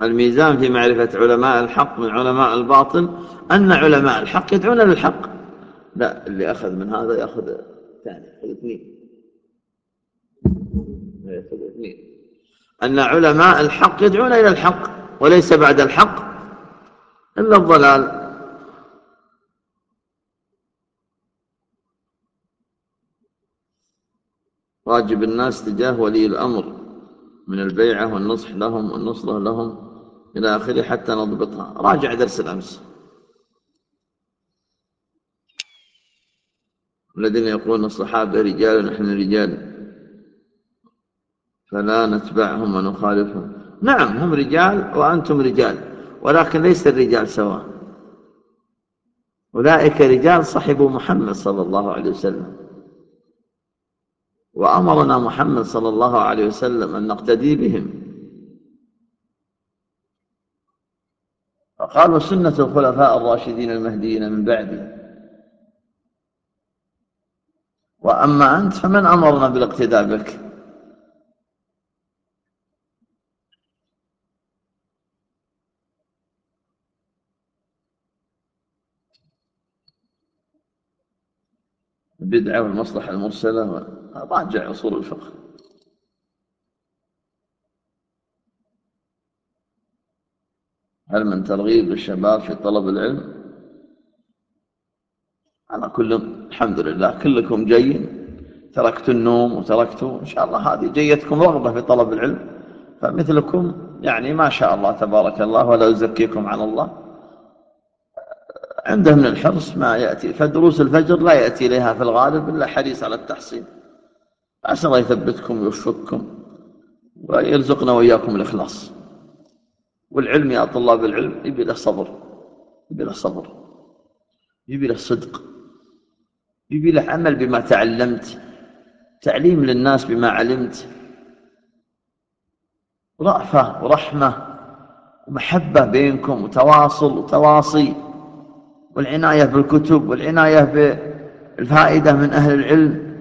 الميزان في معرفة علماء الحق من علماء الباطل أن علماء الحق يدعون للحق. لا اللي أخذ من هذا يأخذ ثاني يأخذ اثنين. يأخذ اثنين. أن علماء الحق يدعون إلى الحق. وليس بعد الحق إلا الضلال. واجب الناس تجاه ولي الأمر من البيعة والنصح لهم والنصرة لهم إلى آخره حتى نضبطها. راجع درس الأمس. الذين يقولون الصحابة رجال ونحن رجال فلا نتبعهم ونخالفهم. نعم هم رجال وأنتم رجال ولكن ليس الرجال سواء. أولئك رجال صحبوا محمد صلى الله عليه وسلم. وأمرنا محمد صلى الله عليه وسلم أن نقتدي بهم. فقال وسنة الخلفاء الراشدين المهديين من بعدي. وأما أنت فمن أمرنا بالاقتداء بك؟ البدعة والمصلحة المرسلة راجع أصول الفقه. هل من ترغيب للشباب في طلب العلم؟ أنا كل الحمد لله كلكم جايين تركتوا النوم وتركتوا إن شاء الله هذه جيتكم رغبة في طلب العلم. فمثلكم يعني ما شاء الله تبارك الله ولا أزكيكم على الله. عنده من الحرص ما يأتي فدروس الفجر لا يأتي إليها في الغالب إلا حريص على التحصيل. عسى الله يثبتكم ويوفقكم ويرزقنا وإياكم الإخلاص. والعلم يا طلاب العلم يبي له صبر يبي له صبر يبي له صدق يبي له عمل بما تعلمت تعليم للناس بما علمت. رأفة ورحمة ومحبة بينكم وتواصل وتواصي. والعناية بالكتب والعناية بالفائدة من أهل العلم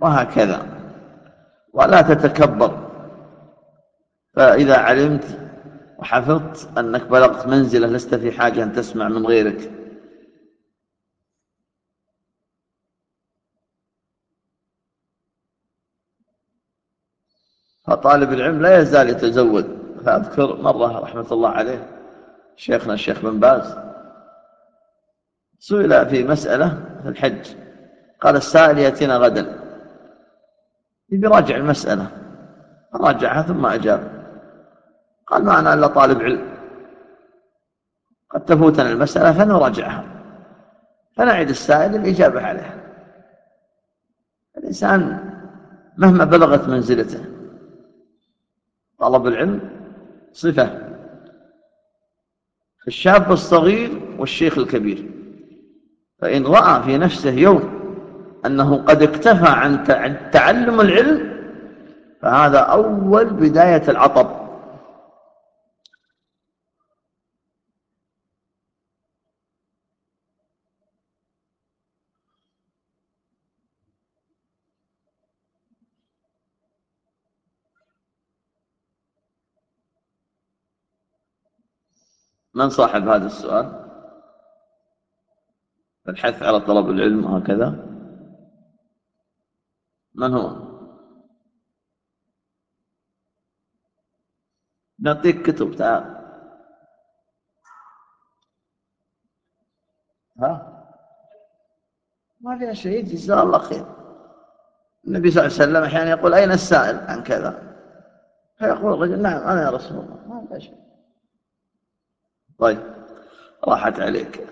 وهكذا. ولا تتكبر. فإذا علمت وحفظت أنك بلغت منزلة لست في حاجة أن تسمع من غيرك. فطالب العلم لا يزال يتزود. فأذكر مرة رحمة الله عليه شيخنا الشيخ بن باز سئل في مسألة في الحج. قال السائل يأتينا غدا. يراجع المسألة. راجعها ثم أجاب. قال ما أنا إلا طالب علم. قد تفوتنا المسألة فنراجعها. فنعد السائل الإجابة عليها. الإنسان مهما بلغت منزلته طلب العلم صفة. الشاب الصغير والشيخ الكبير. فإن رأى في نفسه يوم أنه قد اكتفى عن تعلم العلم فهذا أول بداية العطب من صاحب هذا السؤال؟ الحث على طلب العلم وهكذا. من هو؟ نعطيك كتب تعال. ها؟ ما فيها شيء جزاه الله خير. النبي صلى الله عليه وسلم أحيانا يقول أين السائل؟ عن كذا. فيقول الرجل نعم أنا يا رسول الله ما فيها شيء. طيب راحت عليك.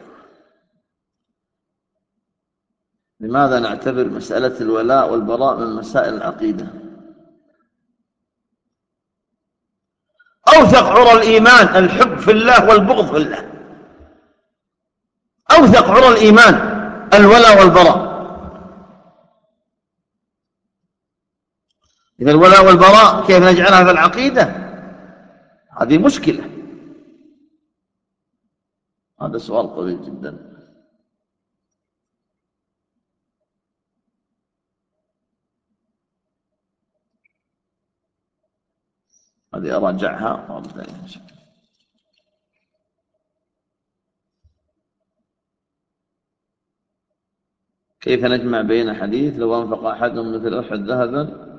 لماذا نعتبر مسألة الولاء والبراء من مسائل العقيدة؟ أوثق عرى الإيمان الحب في الله والبغض في الله. أوثق عرى الإيمان الولاء والبراء. إذا الولاء والبراء كيف نجعلها في العقيدة؟ هذه مشكلة. هذا سؤال طويل جدا. هذه أراجعها وأبدأ إن شاء الله. كيف نجمع بين حديث لو أنفق أحدهم مثل أحد ذهبا؟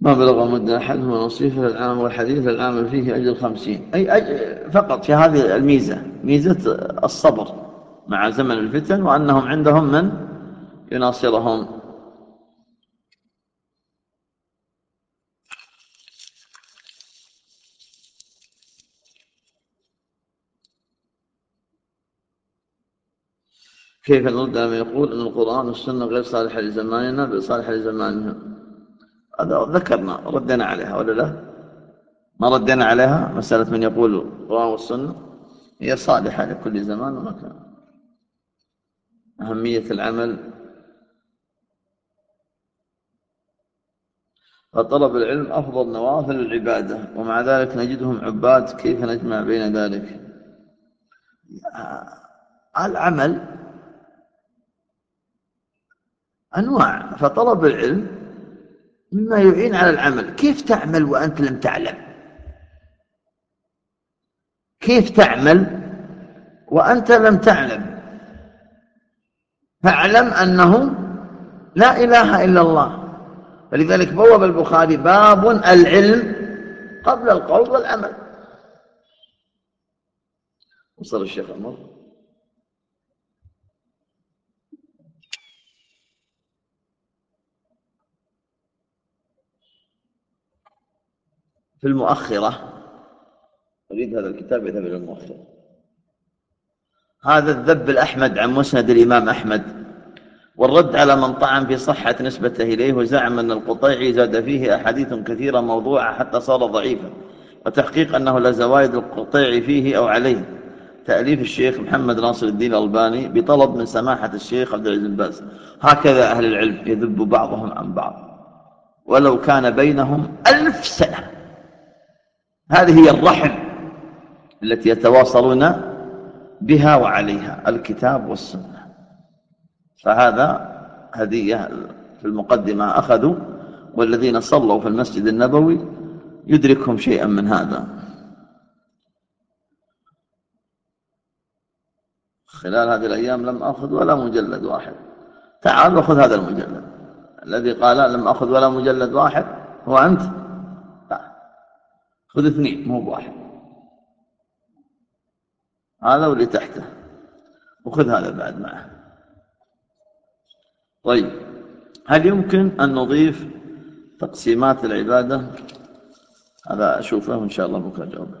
ما بلغ مد أحدهما نصيفه العام والحديث العام فيه أجل خمسين. أي أجل فقط في هذه الميزة ميزة الصبر مع زمن الفتن وأنهم عندهم من؟ يناصرهم كيف نرد لما يقول أن القرآن والسنة غير صالحة لزماننا بل صالحة لزمانهم هذا ذكرنا ردنا عليها ولا لا؟ ما ردنا عليها؟ مسألة من يقول القرآن والسنة هي صالحة لكل زمان ومكان. أهمية العمل. فطلب العلم أفضل نوافل العبادة ومع ذلك نجدهم عباد كيف نجمع بين ذلك؟ العمل أنواع فطلب العلم مما يعين على العمل. كيف تعمل وأنت لم تعلم؟ كيف تعمل وأنت لم تعلم؟ فاعلم أنه لا إله إلا الله. فلذلك بوب البخاري باب العلم قبل القول والعمل. وصل الشيخ عمر. في المؤخرة. أريد هذا الكتاب يذهب إلى المؤخرة. هذا الذب الأحمد عن مسند الإمام أحمد. والرد على من طعن في صحة نسبته إليه وزعم أن القطيعي زاد فيه أحاديث كثيرة موضوعة حتى صار ضعيفا وتحقيق أنه لا زوايد القطيعي فيه أو عليه. تأليف الشيخ محمد ناصر الدين الألباني بطلب من سماحة الشيخ عبد العزيز باز. هكذا أهل العلم يذب بعضهم عن بعض. ولو كان بينهم ألف سنة. هذه هي الرحم التي يتواصلون بها وعليها الكتاب والسنة. فهذا هدية في المقدمة أخذوا والذين صلوا في المسجد النبوي يدركهم شيئا من هذا. خلال هذه الأيام لم أخذ ولا مجلد واحد. تعال وخذ هذا المجلد. الذي قال لم أخذ ولا مجلد واحد هو أنت. خذ اثنين مو بواحد. هذا واللي تحته. وخذ هذا بعد معه. طيب هل يمكن أن نضيف تقسيمات العبادة؟ هذا أشوفه وإن شاء الله بكرة جوابه.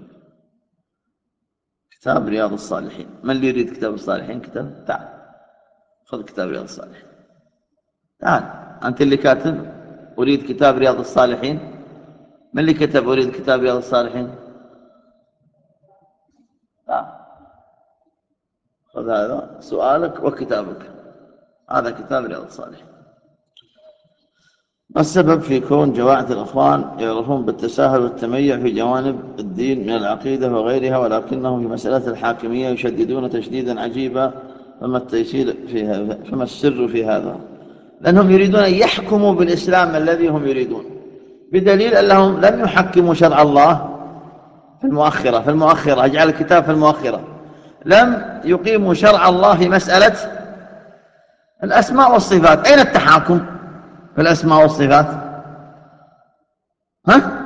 كتاب رياض الصالحين. من اللي يريد كتاب الصالحين؟ كتاب. تعال خذ كتاب رياض الصالحين. تعال أنت اللي كاتب. أريد كتاب رياض الصالحين؟ من اللي كتب أريد كتاب رياض الصالحين آه. خذ هذا سؤالك وكتابك. هذا كتاب رياض الصالحين ما السبب في كون جماعة الأخوان يعرفون بالتساهل والتميع في جوانب الدين من العقيدة وغيرها ولكنهم في مسألة الحاكمية يشددون تشديدا عجيبا؟ فما التيسير في فما السر في هذا؟ لأنهم يريدون أن يحكموا بالإسلام الذي هم يريدون. بدليل أنهم لم يحكموا شرع الله في المؤخرة في المؤخرة أجعل الكتاب في المؤخرة. لم يقيموا شرع الله في مسألة الأسماء والصفات. أين التحاكم في الأسماء والصفات؟ ها؟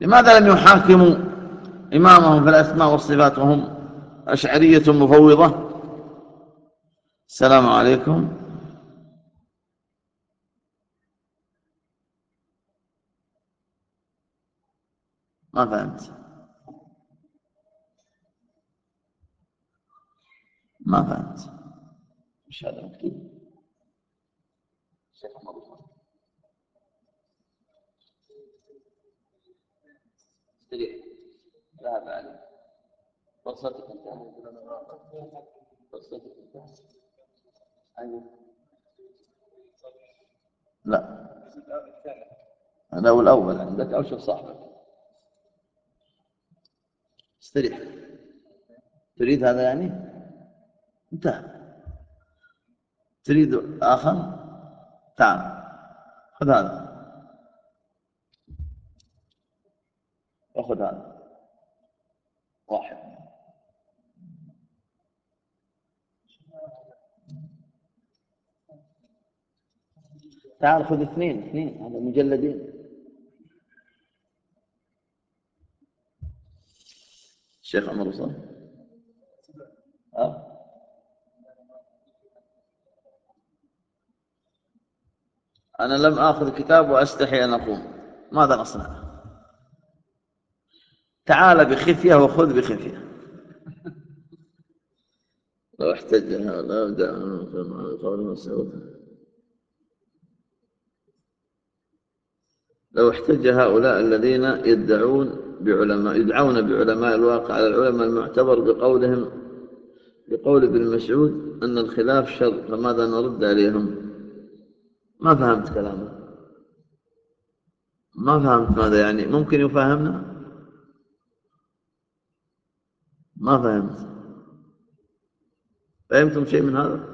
لماذا لم يحاكموا إمامهم في الأسماء والصفات وهم أشعرية مفوضة؟ السلام عليكم. ما فهمت. ما فهمت. إيش هذا مكتوب. شيخ استريح ذهب عليه فرصتك انتهت فرصتك انتهت أيوه. لا. أنا أول أول عندك أو شوف صاحبك. استريح تريد هذا يعني؟ انتهى. تريد آخر؟ تعال. خذ هذا. وخذ هذا. واحد. تعال خذ اثنين. اثنين. هذا مجلدين. الشيخ عمر وصل أه؟ أنا لم آخذ كتاب وأستحي أن أقوم. ماذا نصنع؟ تعال بخفية وخذ بخفية. لو احتج هؤلاء دعوا قول مسعود لو احتج هؤلاء الذين يدعون بعلماء يدعون بعلماء الواقع على العلماء المعتبر بقولهم بقول ابن مسعود أن الخلاف شر فماذا نرد عليهم؟ ما فهمت كلامه. ما فهمت ماذا يعني؟ ممكن يفهمنا؟ ما فهمت. فهمتم شيء من هذا؟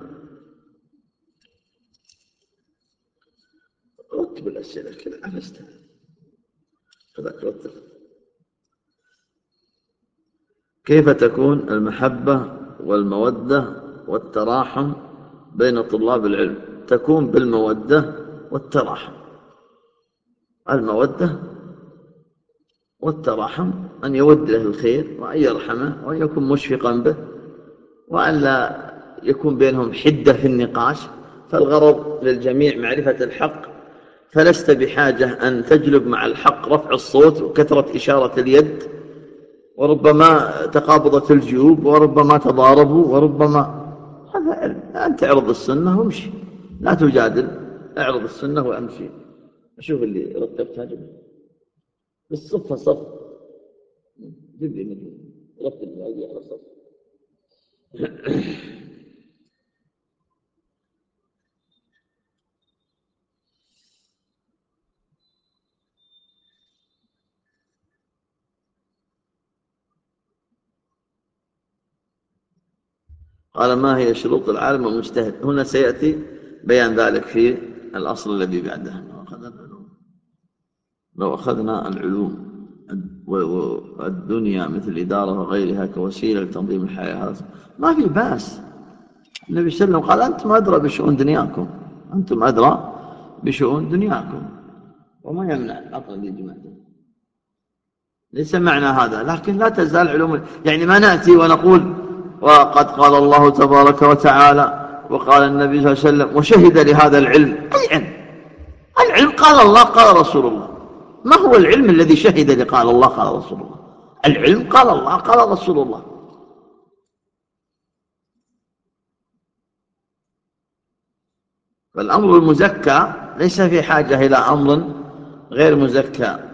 رتب الأسئلة كذا عفستها كذا رتب كيف تكون المحبة والمودة والتراحم بين طلاب العلم؟ تكون بالمودة والتراحم. المودة والتراحم أن يود له الخير وأن يرحمه وأن يكون مشفقا به وأن لا يكون بينهم حدة في النقاش. فالغرض للجميع معرفة الحق فلست بحاجة أن تجلب مع الحق رفع الصوت وكثرة إشارة اليد وربما تقابضت الجيوب وربما تضاربوا وربما هذا علم. أنت اعرض السنة وامشي. لا تجادل اعرض السنة وامشي. أشوف اللي رتبتها جميل بالصفة صف. جيب لي رتب على صف. قال ما هي شروط العالم المجتهد؟ هنا سيأتي بيان ذلك في الأصل الذي بعده. لو أخذنا العلوم. والدنيا مثل الإدارة وغيرها كوسيلة لتنظيم الحياة. ما في بأس. النبي صلى الله عليه وسلم قال أنتم أدرى بشؤون دنياكم. أنتم أدرى بشؤون دنياكم. وما يمنع عقل الإجماع ليس معنى هذا. لكن لا تزال علوم يعني ما نأتي ونقول وقد قال الله تبارك وتعالى وقال النبي صلى الله عليه وسلم وشهد لهذا العلم. أي علم؟ العلم قال الله قال رسول الله. ما هو العلم الذي شهد لقال الله قال رسول الله. العلم قال الله قال رسول الله. فالأمر المزكى ليس في حاجة إلى أمر غير مزكى.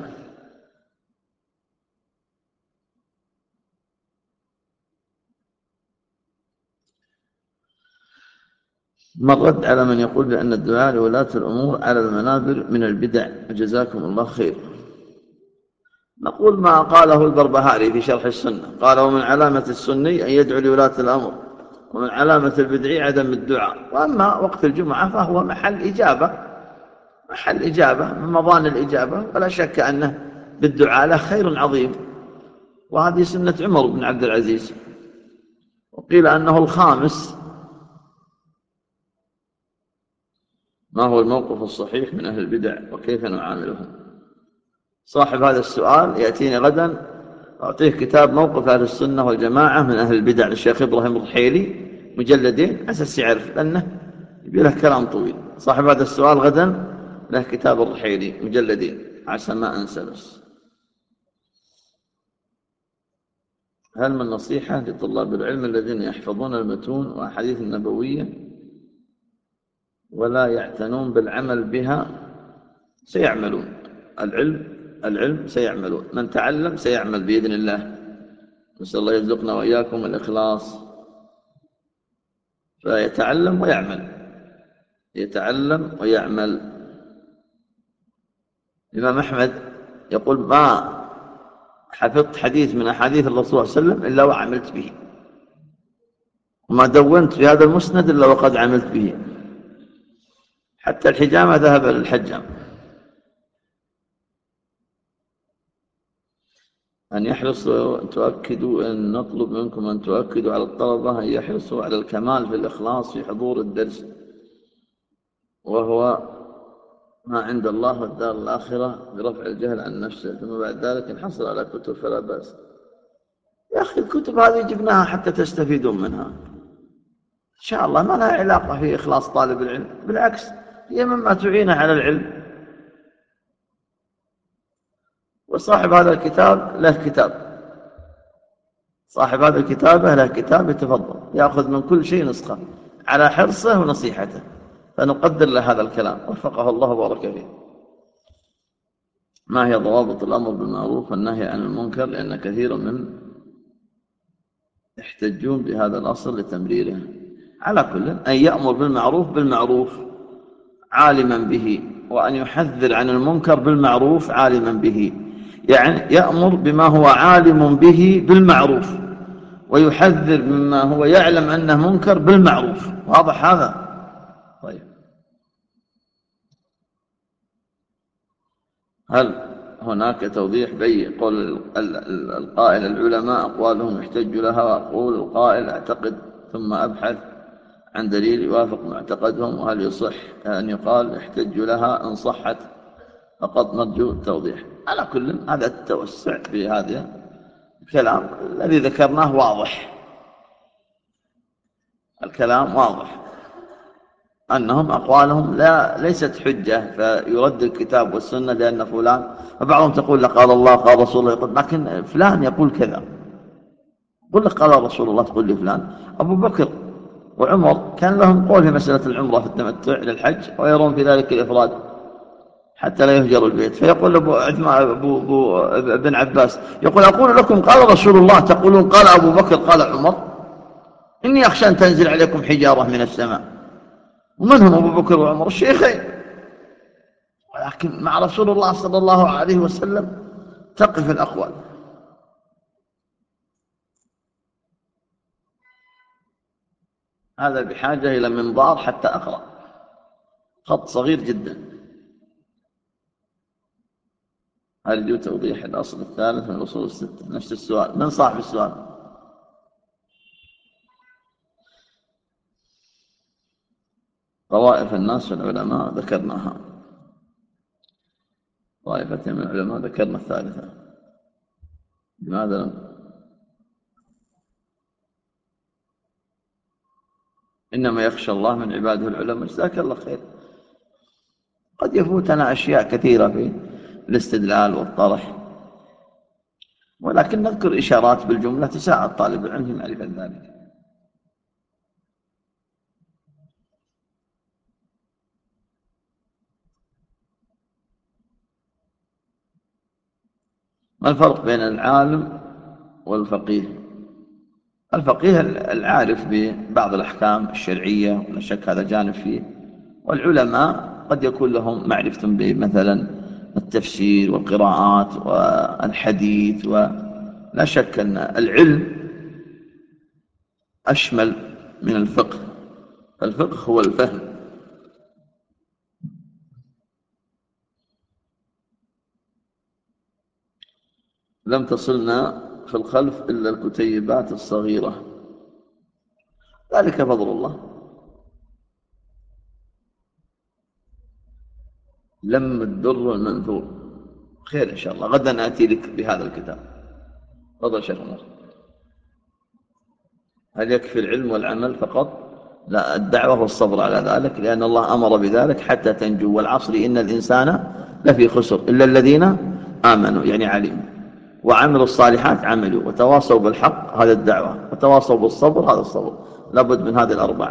ما الرد على من يقول بأن الدعاء لولاة الأمور على المنابر من البدع. جزاكم الله خير. نقول ما قاله البربهاري في شرح السنة. قال ومن علامة السني أن يدعو لولاة الأمر ومن علامة البدعي عدم الدعاء. وأما وقت الجمعة فهو محل إجابة محل إجابة من مضان الإجابة. ولا شك أنه بالدعاء له خير عظيم. وهذه سنة عمر بن عبد العزيز. وقيل أنه الخامس ما هو الموقف الصحيح من أهل البدع وكيف نعاملهم؟ صاحب هذا السؤال يأتيني غدا أعطيه كتاب موقف أهل السنة والجماعة من أهل البدع للشيخ إبراهيم الرحيلي مجلدين أساس يعرف لأنه يبي له كلام طويل. صاحب هذا السؤال غدا له كتاب الرحيلي مجلدين عسى ما أنسى بس. هل من نصيحة لطلاب العلم الذين يحفظون المتون وأحاديث النبوية ولا يعتنون بالعمل بها سيعملون. العلم العلم سيعملون. من تعلم سيعمل بإذن الله. نسأل الله يرزقنا وإياكم الإخلاص. فيتعلم ويعمل. يتعلم ويعمل. الإمام أحمد يقول ما حفظت حديث من أحاديث الرسول صلى الله عليه وسلم إلا وعملت به. وما دونت في هذا المسند إلا وقد عملت به. حتى الحجامة ذهب للحجام. أن يحرصوا أن تؤكدوا أن نطلب منكم أن تؤكدوا على الطلبة أن يحرصوا على الكمال في الإخلاص في حضور الدرس. وهو ما عند الله والدار الآخرة برفع الجهل عن نفسه. ثم بعد ذلك انحصر على كتب فلا بأس. يا أخي الكتب هذه جبناها حتى تستفيدون منها. إن شاء الله ما لها علاقة في إخلاص طالب العلم. بالعكس هي مما تعينه على العلم. وصاحب هذا الكتاب له كتاب. صاحب هذا الكتابة له كتاب يتفضل يأخذ من كل شيء نسخة على حرصه ونصيحته فنقدر له هذا الكلام. وفقه الله وبارك فيه. ما هي ضوابط الأمر بالمعروف والنهي عن المنكر؟ لأن كثيرا من يحتجون بهذا الأصل لتمريره. على كل أن يأمر بالمعروف بالمعروف. عالما به وأن يحذر عن المنكر بالمعروف عالما به. يعني يأمر بما هو عالم به بالمعروف ويحذر مما هو يعلم أنه منكر بالمعروف. واضح هذا؟ طيب. هل هناك توضيح بي قول القائل العلماء أقوالهم يحتج لها وأقول القائل أعتقد ثم أبحث؟ عن دليل يوافق معتقدهم وهل يصح أن يقال احتج لها إن صحت؟ فقط نرجو التوضيح. على كل هذا التوسع في هذا الكلام الذي ذكرناه واضح. الكلام واضح. أنهم أقوالهم لا ليست حجة فيرد الكتاب والسنة لأن فلان فبعضهم تقول لك قال الله قال رسول الله يقول لكن فلان يقول كذا. قل لك قال رسول الله تقول لي فلان أبو بكر وعمر كان لهم قول في مسألة العمرة في التمتع للحج ويرون في ذلك الإفراد حتى لا يهجر البيت. فيقول أبو, أبو, أبو ابن عباس يقول أقول لكم قال رسول الله تقولون قال أبو بكر قال عمر إني أخشى أن تنزل عليكم حجارة من السماء. ومن هم أبو بكر وعمر؟ الشيخين. ولكن مع رسول الله صلى الله عليه وسلم تقف الأقوال. هذا بحاجة إلى منظار حتى أقرأ. خط صغير جدا. أرجو توضيح الأصل الثالث من الأصول الستة؟ نفس السؤال. من صاحب السؤال؟ طوائف الناس العلماء ذكرناها. طائفة من العلماء ذكرنا الثالثة. لماذا لم إنما يخشى الله من عباده العلماء. جزاك الله خير. قد يفوتنا أشياء كثيرة في الاستدلال والطرح. ولكن نذكر إشارات بالجملة تساعد طالب العلم في معرفة ذلك. ما الفرق بين العالم والفقيه؟ الفقيه العارف ببعض الأحكام الشرعية ولا شك هذا جانب فيه. والعلماء قد يكون لهم معرفة بمثلا التفسير والقراءات والحديث ولا شك أن العلم أشمل من الفقه. الفقه هو الفهم. لم تصلنا في الخلف إلا الكتيبات الصغيرة. ذلك فضل الله. لم الدر المنثور. خير إن شاء الله. غدا آتي لك بهذا الكتاب. تفضل شيخ عمر. هل يكفي العلم والعمل فقط؟ لا الدعوة والصبر على ذلك لأن الله أمر بذلك حتى تنجو. والعصر إن الإنسان لفي خسر. إلا الذين آمنوا يعني علموا وعملوا الصالحات عملوا وتواصوا بالحق هذا الدعوة وتواصوا بالصبر هذا الصبر لابد من هذه الأربع